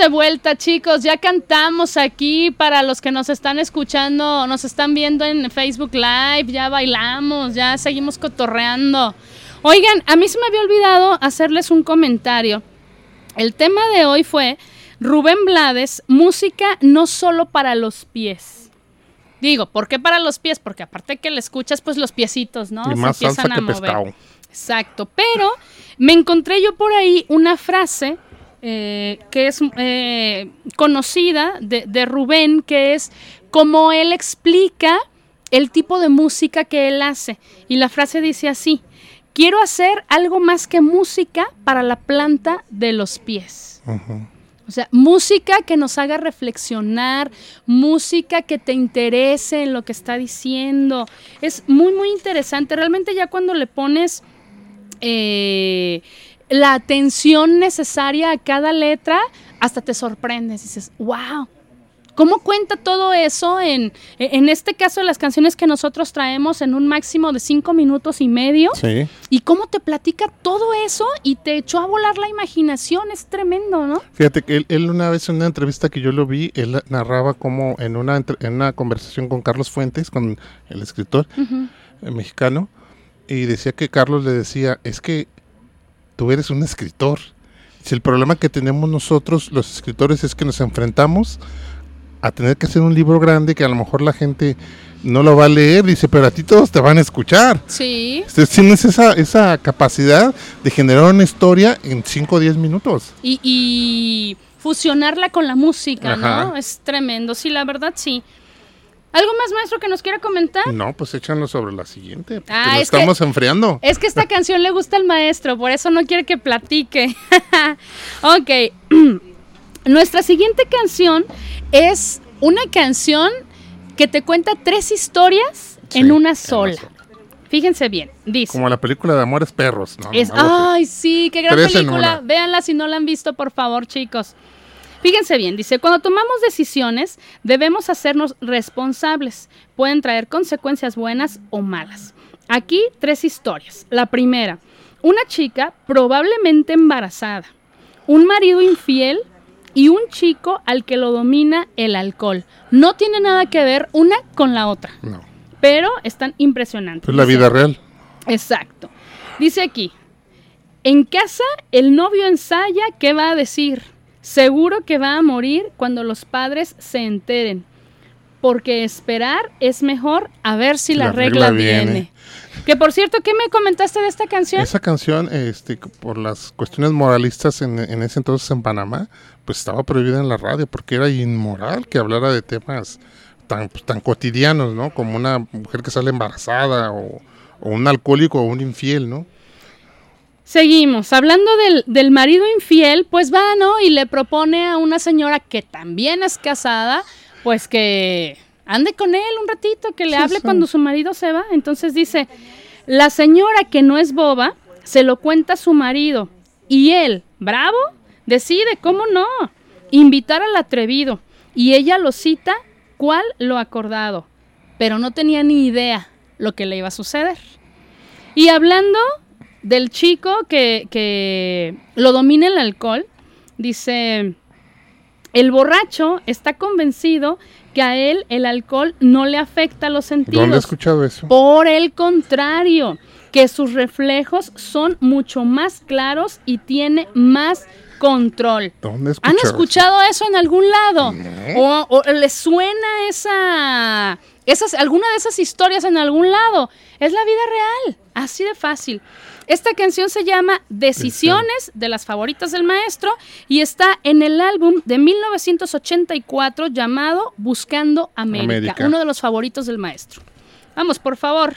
de vuelta, chicos. Ya cantamos aquí para los que nos están escuchando, nos están viendo en Facebook Live. Ya bailamos, ya seguimos cotorreando. Oigan, a mí se me había olvidado hacerles un comentario. El tema de hoy fue Rubén Blades, música no solo para los pies. Digo, ¿por qué para los pies? Porque aparte que le escuchas, pues los piecitos, ¿no? y más Se salsa empiezan a que mover. pescado. Exacto, pero me encontré yo por ahí una frase eh, que es eh, conocida de, de Rubén, que es como él explica el tipo de música que él hace. Y la frase dice así, quiero hacer algo más que música para la planta de los pies. O sea, música que nos haga reflexionar, música que te interese en lo que está diciendo. Es muy, muy interesante. Realmente ya cuando le pones eh, la atención necesaria a cada letra, hasta te sorprendes. Dices, wow. ¿Cómo cuenta todo eso en, en este caso las canciones que nosotros traemos en un máximo de cinco minutos y medio? Sí. ¿Y cómo te platica todo eso y te echó a volar la imaginación? Es tremendo, ¿no? Fíjate que él, él una vez en una entrevista que yo lo vi, él narraba como en una, en una conversación con Carlos Fuentes, con el escritor eh, mexicano, y decía que Carlos le decía, es que tú eres un escritor. Si el problema que tenemos nosotros, los escritores, es que nos enfrentamos a tener que hacer un libro grande que a lo mejor la gente no lo va a leer, dice, pero a ti todos te van a escuchar. Sí. Entonces tienes esa, esa capacidad de generar una historia en 5 o 10 minutos. Y, y fusionarla con la música, ¿no? Es tremendo. Sí, la verdad, sí. ¿Algo más, maestro, que nos quiera comentar? No, pues échanlo sobre la siguiente. Porque Ah, es que- estamos enfriando. Es que esta canción le gusta al maestro, por eso no quiere que platique. ok. Nuestra siguiente canción es una canción que te cuenta tres historias Sí, en una sola. sola. Fíjense bien, dice. Como la película de Amores Perros. ¿no? Es, ay, sí, qué gran película. Véanla si no la han visto, por favor, chicos. Fíjense bien, dice, cuando tomamos decisiones debemos hacernos responsables. Pueden traer consecuencias buenas o malas. Aquí tres historias. La primera, una chica probablemente embarazada, un marido infiel y un chico al que lo domina el alcohol. No tiene nada que ver una con la otra, No. pero están impresionantes. Es la vida real. Exacto. Dice aquí, en casa el novio ensaya qué va a decir. Seguro que va a morir cuando los padres se enteren. Porque esperar es mejor a ver si la, La regla, regla viene. viene. Que por cierto, ¿qué me comentaste de esta canción? Esa canción, este, por las cuestiones moralistas en, en ese entonces en Panamá, pues estaba prohibida en la radio porque era inmoral que hablara de temas tan, pues, tan cotidianos, ¿no? Como una mujer que sale embarazada o, o un alcohólico o un infiel, ¿no? Seguimos. Hablando del, del marido infiel, pues va, ¿no? Y le propone a una señora que también es casada, pues que ande con él un ratito, que le Sí, hable sí. cuando su marido se va. Entonces dice, la señora que no es boba, se lo cuenta a su marido. Y él, bravo, decide, ¿cómo no? Invitar al atrevido. Y ella lo cita, ¿cuál lo acordado? Pero no tenía ni idea lo que le iba a suceder. Y hablando del chico que, que lo domina el alcohol, dice, el borracho está convencido que a él el alcohol no le afecta los sentidos. ¿Dónde he escuchado eso? Por el contrario, que sus reflejos son mucho más claros y tiene más control. ¿Dónde ¿Han escuchado eso? eso en algún lado? ¿O, o les suena esa, esas, alguna de esas historias en algún lado? Es la vida real, así de fácil. Esta canción se llama Decisiones de las favoritas del maestro y está en el álbum de 1984 llamado Buscando América, América. uno de los favoritos del maestro. Vamos, por favor.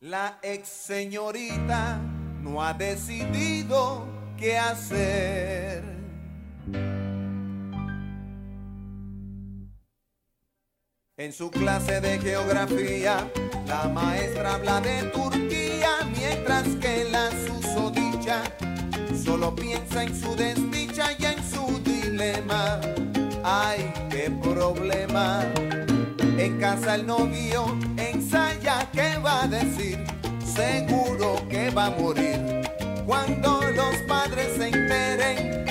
La ex señorita no ha decidido qué hacer. En su clase de geografía, la maestra habla de Turquía, mientras que la susodicha solo piensa en su desdicha y en su dilema. Ay, qué problema. En casa el novio ensaya qué va a decir. Seguro que va a morir cuando los padres se enteren.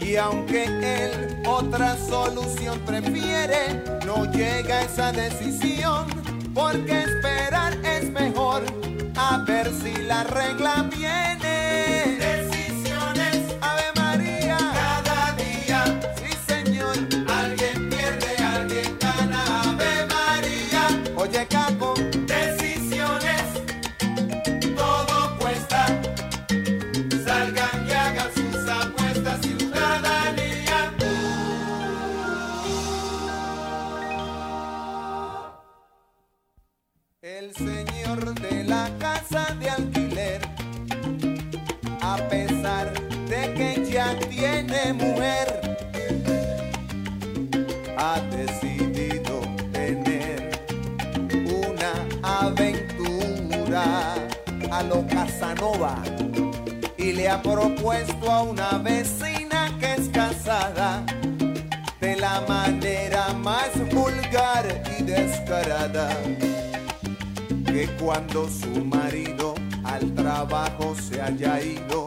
Y aunque él otra solución prefiere, no llega a esa decisión, porque esperar es mejor, a ver si la regla viene. Y le ha propuesto a una vecina que es casada de la manera más vulgar y descarada que cuando su marido al trabajo se haya ido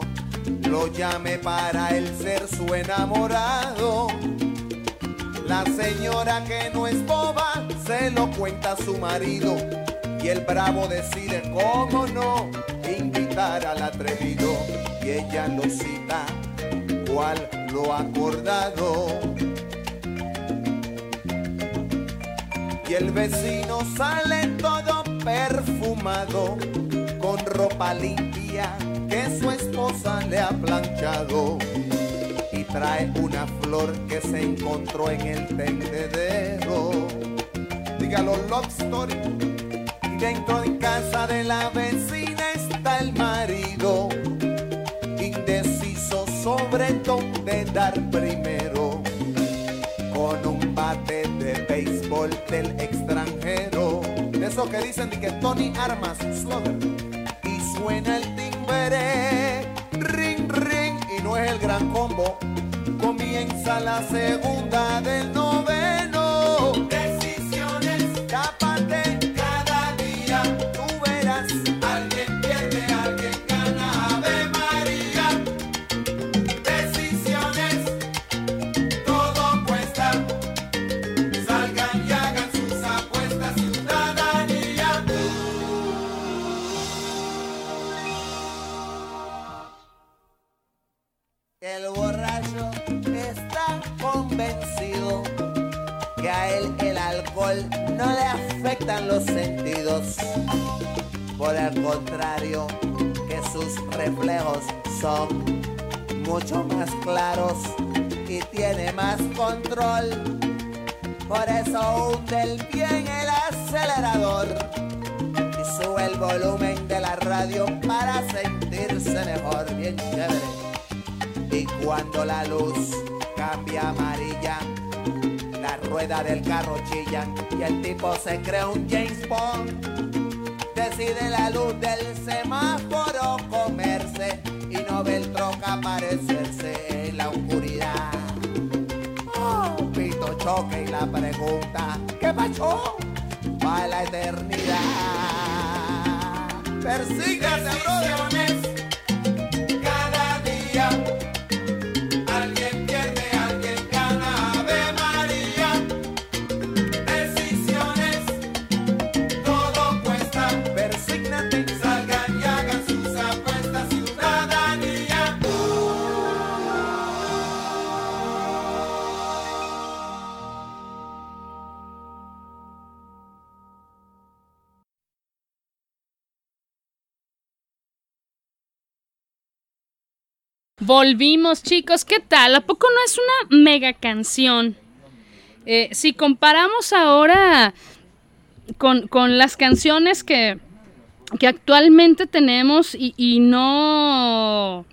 lo llame para él ser su enamorado. La señora que no es boba se lo cuenta a su marido y el bravo decide cómo no al atrevido y ella lo cita cual lo acordado. Y el vecino sale todo perfumado con ropa limpia que su esposa le ha planchado y trae una flor que se encontró en el tendedero. Dígalo, love story. Y dentro de casa de la vecina está el marido, indeciso sobre dónde dar primero, con un bate de béisbol del extranjero. De eso que dicen de que Tony Armas. Y suena el timbre, ring, ring, y no es el gran combo. Comienza la segunda del noveno. Son mucho más claros y tiene más control. Por eso hunde el pie en el acelerador y sube el volumen de la radio para sentirse mejor, bien chévere. Y cuando la luz cambia amarilla, la rueda del carro chilla y el tipo se cree un James Bond. Decide la luz del semáforo comerse no troca aparecerse en la oscuridad. Pito choque y la pregunta, ¿qué pasó? Va la eternidad. Persígase, brother. Volvimos, chicos. ¿Qué tal? ¿A poco no es una mega canción? Eh, si comparamos ahora con, con las canciones que, que actualmente tenemos y, y no...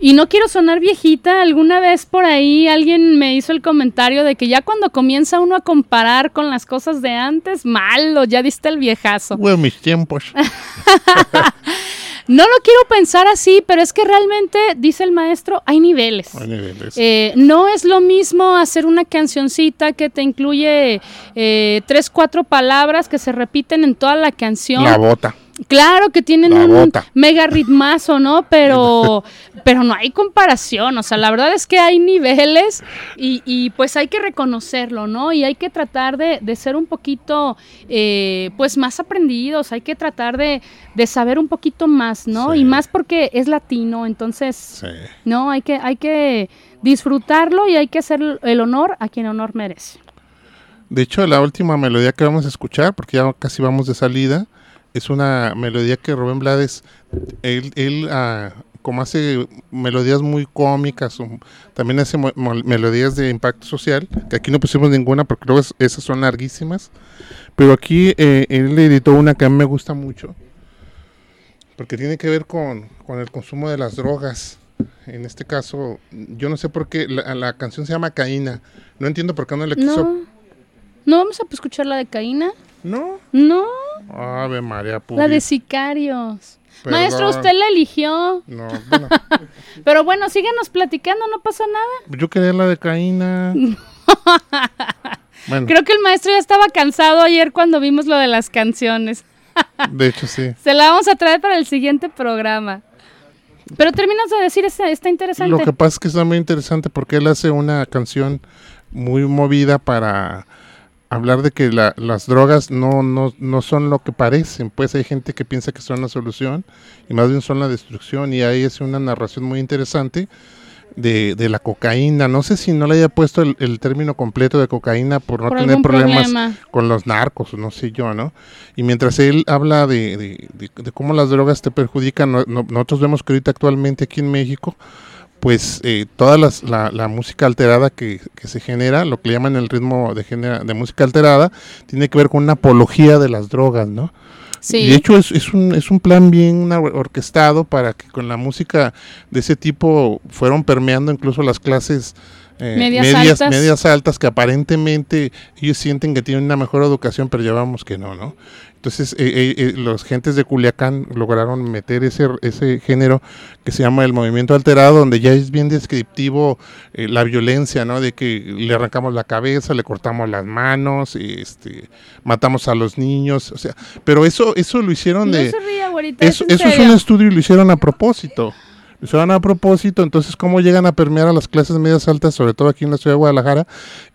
Y no quiero sonar viejita, alguna vez por ahí alguien me hizo el comentario de que ya cuando comienza uno a comparar con las cosas de antes, malo, ya diste el viejazo. Bueno, mis tiempos. No lo quiero pensar así, pero es que realmente, dice el maestro, hay niveles. Hay niveles. Eh, no es lo mismo hacer una cancioncita que te incluye eh, tres, cuatro palabras que se repiten en toda la canción. La bota. Claro que tienen La un bota. mega ritmazo, ¿no? Pero, pero no hay comparación. O sea, la verdad es que hay niveles y, y, pues hay que reconocerlo, ¿no? Y hay que tratar de, de ser un poquito, eh, pues más aprendidos. Hay que tratar de, de saber un poquito más, ¿no? Sí. Y más porque es latino, entonces, Sí. no, hay que, hay que disfrutarlo y hay que hacer el honor a quien honor merece. De hecho, la última melodía que vamos a escuchar, porque ya casi vamos de salida, es una melodía que Rubén Blades, él, ah, como hace melodías muy cómicas, también hace melodías de impacto social, que aquí no pusimos ninguna porque luego es- esas son larguísimas, pero aquí eh, él editó una que a mí me gusta mucho, porque tiene que ver con, el consumo de las drogas. En este caso, yo no sé por qué, la, la canción se llama Caína, no entiendo por qué no le quiso... No, no vamos a escuchar la de Caína. No, No, Ave María la Purísima. de Sicarios. Perdón. Maestro, usted la eligió. No, bueno, Pero bueno, síganos platicando, no pasa nada. yo quería la de Caína. Bueno, Creo que el maestro ya estaba cansado ayer cuando vimos lo de las canciones. de hecho sí. Se la vamos a traer para el siguiente programa. Pero terminas de decir, está, está interesante. Lo que pasa es que está muy interesante porque él hace una canción muy movida para hablar de que la- las drogas no, no, no son lo que parecen. Pues hay gente que piensa que son la solución y más bien son la destrucción. Y ahí es una narración muy interesante de, de la cocaína. No sé si no le haya puesto el, el término completo de cocaína por no Por tener problemas problema. con los narcos, no sé yo, ¿no? Y mientras él habla de, de- cómo las drogas te perjudican, no- no- nosotros vemos que ahorita actualmente aquí en México, pues eh, toda las- la, la música alterada que, que se genera, lo que llaman el ritmo de, genera- de música alterada, tiene que ver con una apología de las drogas, ¿no? Sí. Y de hecho es, es, un, es un plan bien or- orquestado para que con la música de ese tipo fueron permeando incluso las clases eh, Medias medias, altas. medias altas que aparentemente ellos sienten que tienen una mejor educación, pero llevamos que no, ¿no? Entonces, eh, eh, eh, los gentes de Culiacán lograron meter ese, ese género que se llama el movimiento alterado, donde ya es bien descriptivo eh, la violencia, ¿no? De que le arrancamos la cabeza, le cortamos las manos, este, matamos a los niños, o sea, pero eso, eso lo hicieron no de... se ría, güerita. Eso, es eso es un estudio y lo hicieron a propósito. Hicieron a propósito, entonces cómo llegan a permear a las clases medias altas, sobre todo aquí en la ciudad de Guadalajara,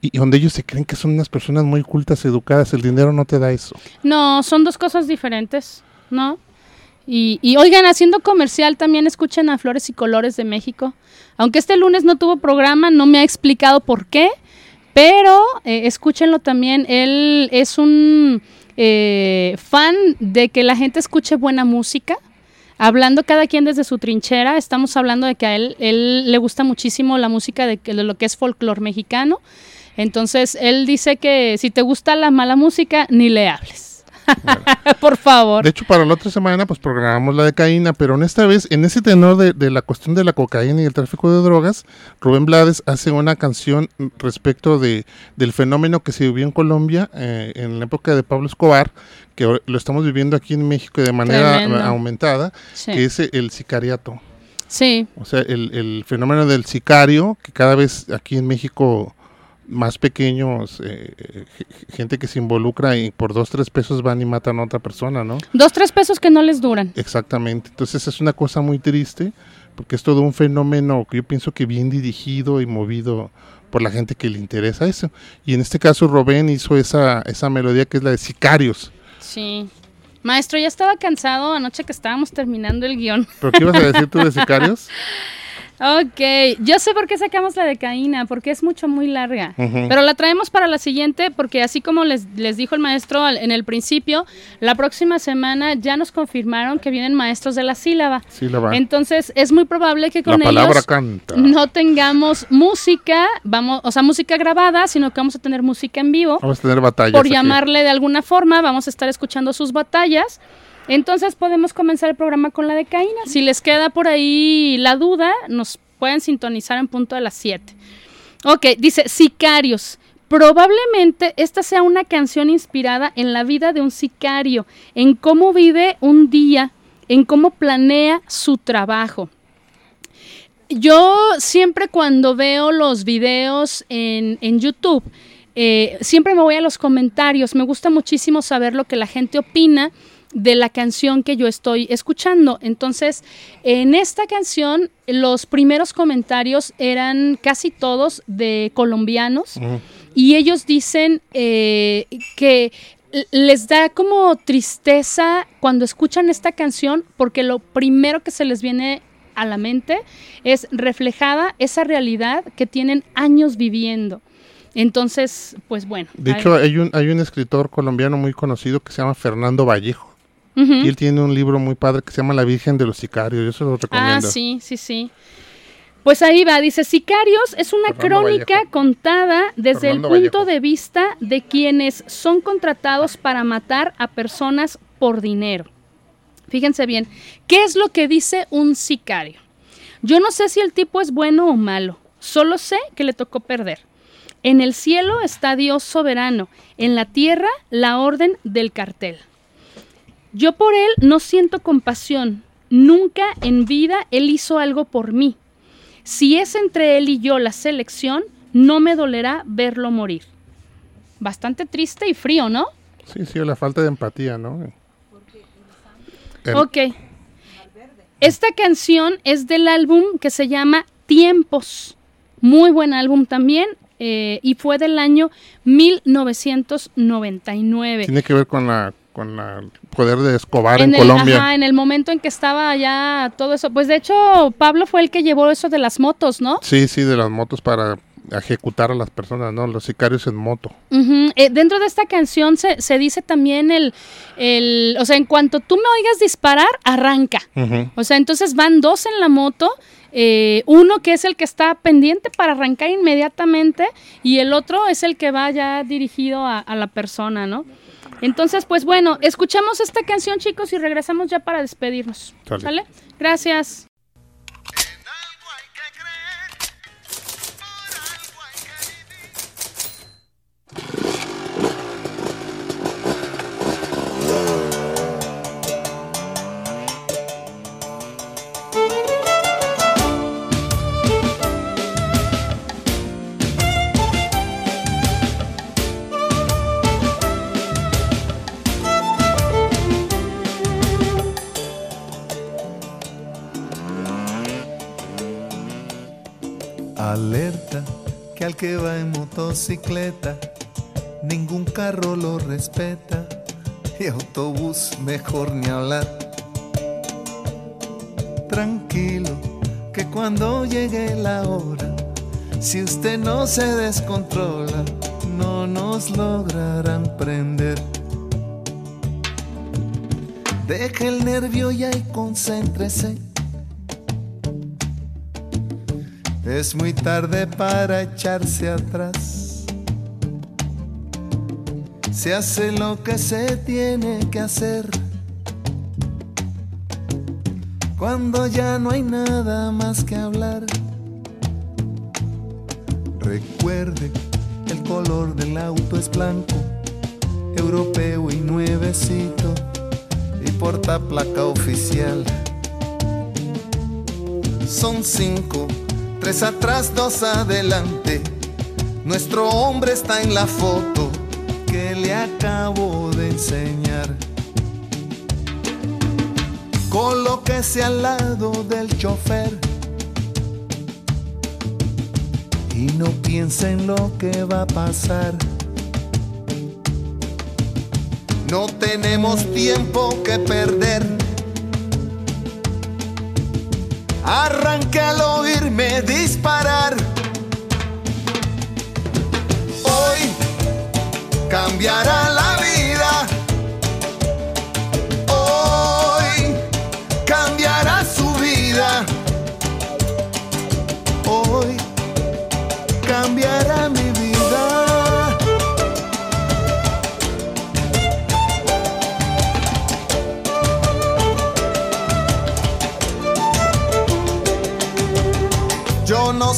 y, y donde ellos se creen que son unas personas muy cultas, educadas, el dinero no te da eso. No, son dos cosas diferentes, ¿no? Y, y oigan, haciendo comercial también escuchen a Flores y Colores de México. Aunque este lunes no tuvo programa, no me ha explicado por qué, pero eh, escúchenlo también. Él es un eh, fan de que la gente escuche buena música. Hablando cada quien desde su trinchera, estamos hablando de que a él, él le gusta muchísimo la música de, de lo que es folclore mexicano. Entonces, él dice que si te gusta la mala música, ni le hables. Por favor. De hecho, para la otra semana, pues programamos la de Caína, pero en esta vez, en ese tenor de, de la cuestión de la cocaína y el tráfico de drogas, Rubén Blades hace una canción respecto de, del fenómeno que se vivió en Colombia eh, en la época de Pablo Escobar, que lo estamos viviendo aquí en México de manera Tremendo. eh, aumentada, Sí. que es el sicariato. Sí, O sea, el, el fenómeno del sicario, que cada vez aquí en México más pequeños, eh, eh, gente que se involucra y por dos, tres pesos van y matan a otra persona, ¿no? dos, tres pesos que no les duran. Exactamente. Entonces es una cosa muy triste, porque es todo un fenómeno que yo pienso que bien dirigido y movido por la gente que le interesa eso. Y en este caso Robén hizo esa, esa melodía que es la de Sicarios. Sí. Maestro, ya estaba cansado anoche que estábamos terminando el guion. ¿Pero qué ibas a decir tú de Sicarios? Ok, yo sé por qué sacamos la de Caína, porque es mucho, muy larga. Pero la traemos para la siguiente, porque así como les, les dijo el maestro al- en el principio, la próxima semana ya nos confirmaron que vienen maestros de la sílaba. Sí, la va. Entonces es muy probable que La con palabra ellos canta. no tengamos música, vamos, o sea, música grabada, sino que vamos a tener música en vivo. Vamos a tener batallas. por aquí. llamarle de alguna forma, vamos a estar escuchando sus batallas. Entonces podemos comenzar el programa con la de Caína. Si les queda por ahí la duda, nos pueden sintonizar en punto de las 7. Ok, dice Sicarios. Probablemente esta sea una canción inspirada en la vida de un sicario, en cómo vive un día en cómo planea su trabajo. Yo siempre cuando veo los videos en, en YouTube, eh, siempre me voy a los comentarios. Me gusta muchísimo saber lo que la gente opina de la canción que yo estoy escuchando. Entonces, en esta canción, los primeros comentarios eran casi todos de colombianos y ellos dicen eh, que les da como tristeza cuando escuchan esta canción porque lo primero que se les viene a la mente es reflejada esa realidad que tienen años viviendo. Entonces, pues bueno. De hecho, hay un, hay un escritor colombiano muy conocido que se llama Fernando Vallejo. Y él tiene un libro muy padre que se llama La Virgen de los Sicarios. Yo se lo recomiendo. Ah, sí, sí, sí. Pues ahí va, dice, Sicarios es una crónica contada desde el punto de vista de quienes son contratados para matar a personas por dinero. Fíjense bien, ¿qué es lo que dice un sicario? Yo no sé si el tipo es bueno o malo, solo sé que le tocó perder. En el cielo está Dios soberano, en la tierra la orden del cartel. Yo por él no siento compasión, nunca en vida él hizo algo por mí. Si es entre él y yo la selección, no me dolerá verlo morir. Bastante triste y frío, ¿no? Sí, sí, la falta de empatía, ¿no? Ok. Esta canción es del álbum que se llama Tiempos. Muy buen álbum también. Eh, y fue del año 1999. Tiene que ver con la con el poder de Escobar en, Colombia. Ajá, en el momento en que estaba allá todo eso. Pues de hecho, Pablo fue el que llevó eso de las motos, ¿no? Sí, sí, de las motos para ejecutar a las personas, ¿no? Los sicarios en moto. Eh, dentro de esta canción se, se dice también el, el, o sea, en cuanto tú me oigas disparar, arranca. O sea, entonces van dos en la moto, eh, uno que es el que está pendiente para arrancar inmediatamente y el otro es el que va ya dirigido a, a la persona, ¿no? Entonces, pues bueno, escuchamos esta canción, chicos, y regresamos ya para despedirnos. Sale. ¿Sale? Gracias. Que al que va en motocicleta, ningún carro lo respeta y autobús mejor ni hablar. Tranquilo, que cuando llegue la hora, si usted no se descontrola, no nos lograrán prender. Deje el nervio ya y concéntrese. Es muy tarde para echarse atrás. Se hace lo que se tiene que hacer. Cuando ya no hay nada más que hablar. Recuerde, el color del auto es blanco, europeo y nuevecito, y porta placa oficial. Son cinco Tres atrás, dos adelante. Nuestro hombre está en la foto que le acabo de enseñar. Colóquese al lado del chofer y no piense en lo que va a pasar. No tenemos tiempo que perder. Arranque al oírme disparar. Hoy cambiará la vida.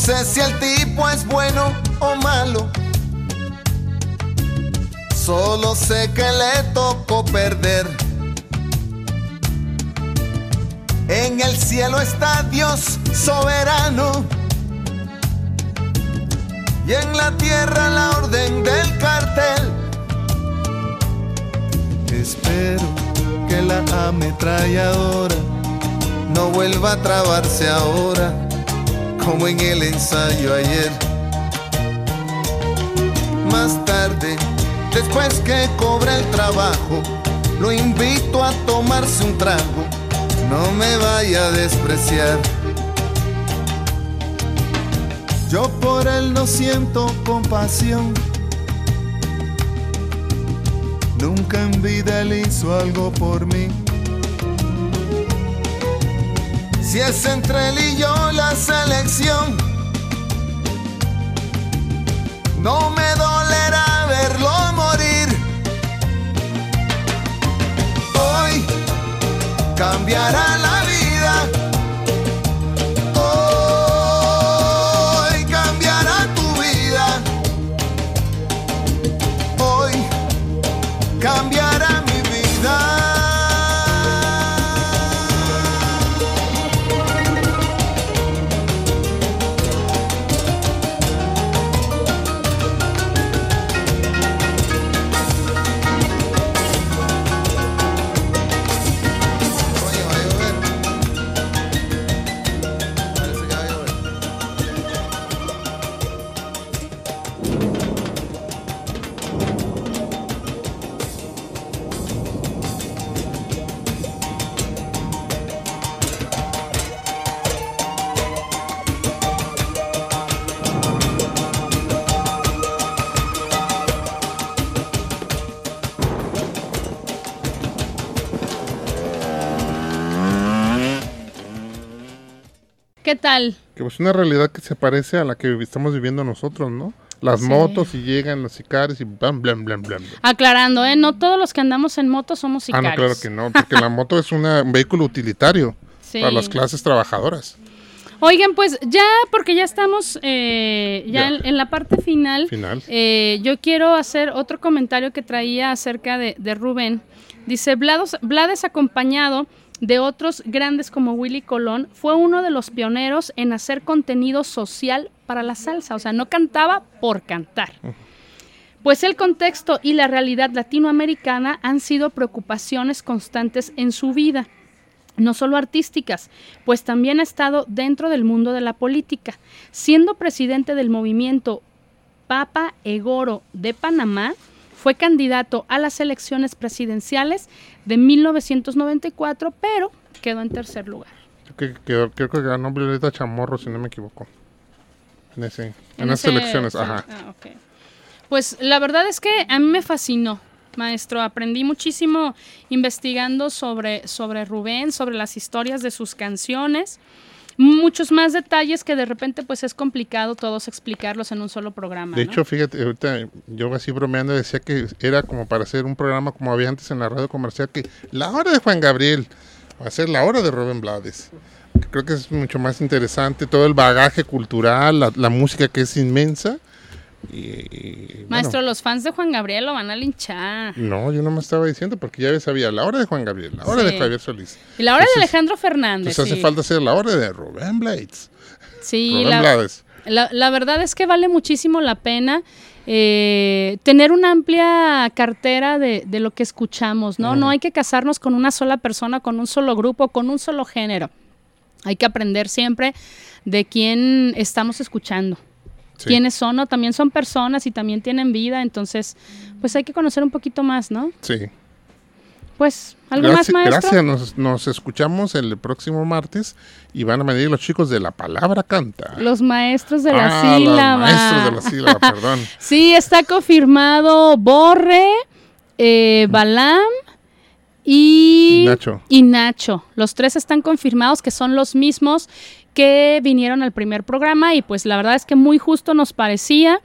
Sé si el tipo es bueno o malo. Solo sé que le tocó perder. En el cielo está Dios soberano. Y en la tierra la orden del cartel. Espero que la ametralladora no vuelva a trabarse ahora como en el ensayo ayer. Más tarde, después que cobra el trabajo, lo invito a tomarse un trago, no me vaya a despreciar. Yo por él no siento compasión. Nunca en vida él hizo algo por mí. Si es entre él y yo ¿Qué tal? Que es una realidad que se parece a la que estamos viviendo nosotros, ¿no? Las Sí. motos y llegan los sicarios y blam, blam, blam, blam. Aclarando, ¿eh? No todos los que andamos en moto somos Ah, sicarios. no, claro que no, porque la moto es una- un vehículo utilitario Sí. para las clases trabajadoras. Oigan, pues ya, porque ya estamos eh, ya, Ya. En, en la parte final, Final. eh, yo quiero hacer otro comentario que traía acerca de, de Rubén. Dice, Vlados, Vlades acompañado de otros grandes como Willy Colón, fue uno de los pioneros en hacer contenido social para la salsa, o sea, no cantaba por cantar. Pues el contexto y la realidad latinoamericana han sido preocupaciones constantes en su vida no solo artísticas, pues también ha estado dentro del mundo de la política, siendo presidente del movimiento Papa Egoro de Panamá, fue candidato a las elecciones presidenciales de 1994, pero quedó en tercer lugar. Creo que, que- creo que ganó Violeta Chamorro, si no me equivoco. En, ese, en, ese- elecciones, ajá. ah. Pues la verdad es que a mí me fascinó, maestro. Aprendí muchísimo investigando sobre, sobre Rubén, sobre las historias de sus canciones. Muchos más detalles que de repente pues es complicado todos explicarlos en un solo programa. De ¿no? hecho, fíjate, ahorita yo así bromeando decía que era como para hacer un programa como había antes en la radio comercial, que la hora de Juan Gabriel va a ser la hora de Rubén Blades. Creo que es mucho más interesante todo el bagaje cultural, la, la música que es inmensa. Y, y, bueno, Maestro, los fans de Juan Gabriel lo van a linchar. no, yo no me estaba diciendo porque ya sabía la hora de Juan Gabriel, la hora Sí. de Javier Solís. Y la hora de Alejandro Fernández. Entonces hace falta hacer la hora de Rubén Blades. Sí, Rubén la, Blades. La, la verdad es que vale muchísimo la pena eh, tener una amplia cartera de, de lo que escuchamos, ¿no? No hay que casarnos con una sola persona, con un solo grupo, con un solo género. Hay que aprender siempre de quién estamos escuchando. Sí. Quiénes son, ¿no? También son personas y también tienen vida, entonces, pues hay que conocer un poquito más, ¿no? Sí. Pues, ¿algo Gracias, más, maestro? gracias. Nos, nos escuchamos el próximo martes y van a venir los chicos de la palabra canta. Los maestros de la Ah, los sílaba. maestros de la sílaba, perdón. Sí, está confirmado Borre, eh, Balam y, Y Nacho. y Nacho. Los tres están confirmados que son los mismos que vinieron al primer programa y pues la verdad es que muy justo nos parecía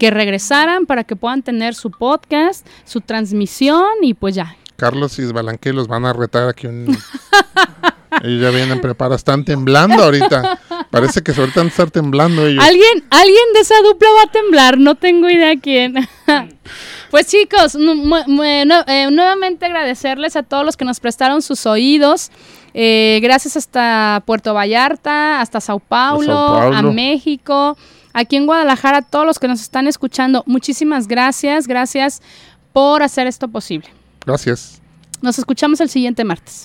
que regresaran para que puedan tener su podcast, su transmisión y pues ya. Carlos y Balanque los van a retar aquí. Un... ellos ya vienen preparados. Están temblando ahorita. Parece que ahorita van a estar temblando ellos. Alguien, alguien de esa dupla va a temblar, no tengo idea quién. pues chicos, nu- eh, nuevamente agradecerles a todos los que nos prestaron sus oídos. Eh, gracias hasta Puerto Vallarta, hasta Sao Paulo, Paulo. a México, aquí en Guadalajara, todos los que nos están escuchando. Muchísimas gracias, gracias por hacer esto posible. Gracias. Nos escuchamos el siguiente martes.